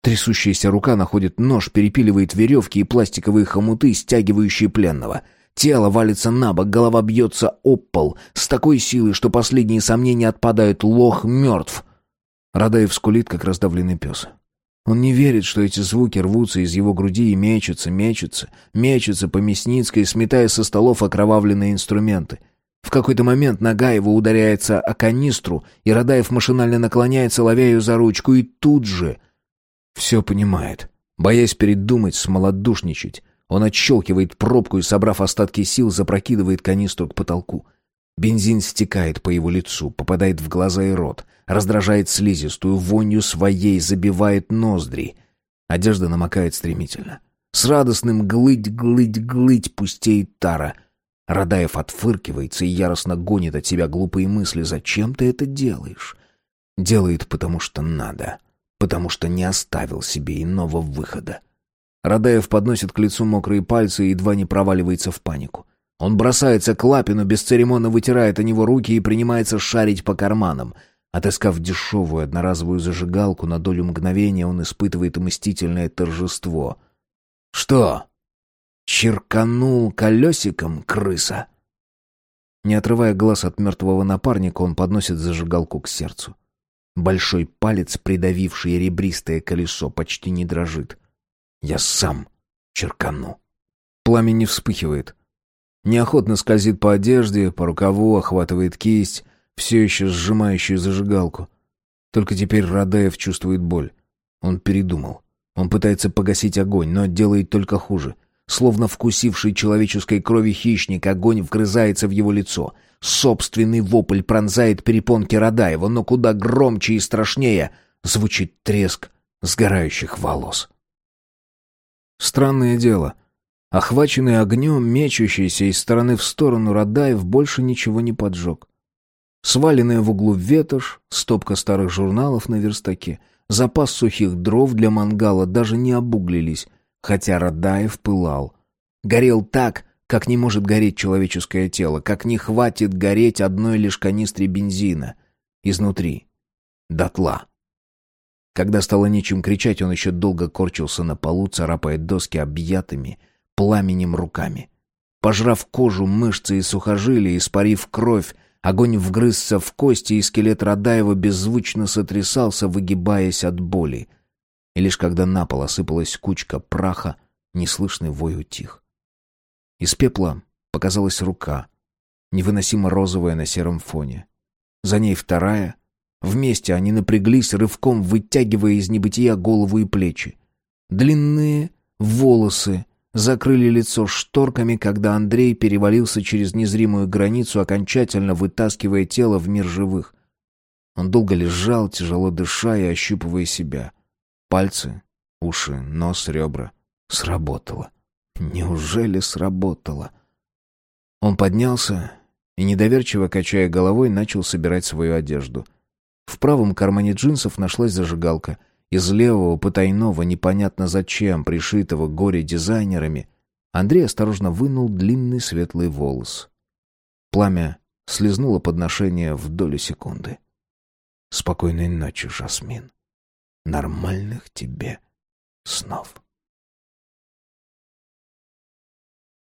Трясущаяся рука находит нож, перепиливает веревки и пластиковые хомуты, стягивающие пленного. Тело валится на бок, голова бьется об пол с такой силой, что последние сомнения отпадают. Лох мертв. Радаев скулит, как раздавленный пес. Он не верит, что эти звуки рвутся из его груди и мечутся, мечутся, мечутся по Мясницкой, сметая со столов окровавленные инструменты. В какой-то момент нога его ударяется о канистру, и Радаев машинально наклоняется, ловя ее за ручку, и тут же все понимает. Боясь передумать, смолодушничать, он отщелкивает пробку и, собрав остатки сил, запрокидывает канистру к потолку. Бензин стекает по его лицу, попадает в глаза и рот, раздражает слизистую, вонью своей забивает ноздри. Одежда намокает стремительно. С радостным глыть-глыть-глыть пустеет тара. Радаев отфыркивается и яростно гонит от себя глупые мысли. «Зачем ты это делаешь?» Делает, потому что надо потому что не оставил себе иного выхода. Радаев подносит к лицу мокрые пальцы и едва не проваливается в панику. Он бросается к Лапину, бесцеремонно вытирает о него руки и принимается шарить по карманам. Отыскав дешевую одноразовую зажигалку, на долю мгновения он испытывает мстительное торжество. «Что? Черканул колесиком крыса?» Не отрывая глаз от мертвого напарника, он подносит зажигалку к сердцу. Большой палец, придавивший ребристое колесо, почти не дрожит. «Я сам черкану». Пламя не вспыхивает. Неохотно скользит по одежде, по рукаву, охватывает кисть, все еще сжимающую зажигалку. Только теперь Радаев чувствует боль. Он передумал. Он пытается погасить огонь, но делает только хуже. Словно вкусивший человеческой крови хищник, огонь вгрызается в его лицо. Собственный вопль пронзает перепонки Радаева, но куда громче и страшнее звучит треск сгорающих волос. Странное дело. Охваченный огнем, мечущийся из стороны в сторону Радаев больше ничего не поджег. Сваленная в углу ветошь, стопка старых журналов на верстаке, запас сухих дров для мангала даже не обуглились, хотя Радаев пылал. Горел так, как не может гореть человеческое тело, как не хватит гореть одной лишь канистре бензина. Изнутри. Дотла. Когда стало нечем кричать, он еще долго корчился на полу, царапая доски объятыми пламенем руками. Пожрав кожу, мышцы и сухожилия, испарив кровь, огонь вгрызся в кости, и скелет Радаева беззвучно сотрясался, выгибаясь от боли и лишь когда на пол осыпалась кучка праха, неслышный вой утих. Из пепла показалась рука, невыносимо розовая на сером фоне. За ней вторая. Вместе они напряглись, рывком вытягивая из небытия голову и плечи. Длинные волосы закрыли лицо шторками, когда Андрей перевалился через незримую границу, окончательно вытаскивая тело в мир живых. Он долго лежал, тяжело дыша и ощупывая себя. Пальцы, уши, нос, ребра. Сработало. Неужели сработало? Он поднялся и, недоверчиво качая головой, начал собирать свою одежду. В правом кармане джинсов нашлась зажигалка. Из левого, потайного, непонятно зачем, пришитого горе-дизайнерами, Андрей осторожно вынул длинный светлый волос. Пламя слезнуло подношение в долю секунды. «Спокойной ночи, Жасмин» нормальных тебе снов.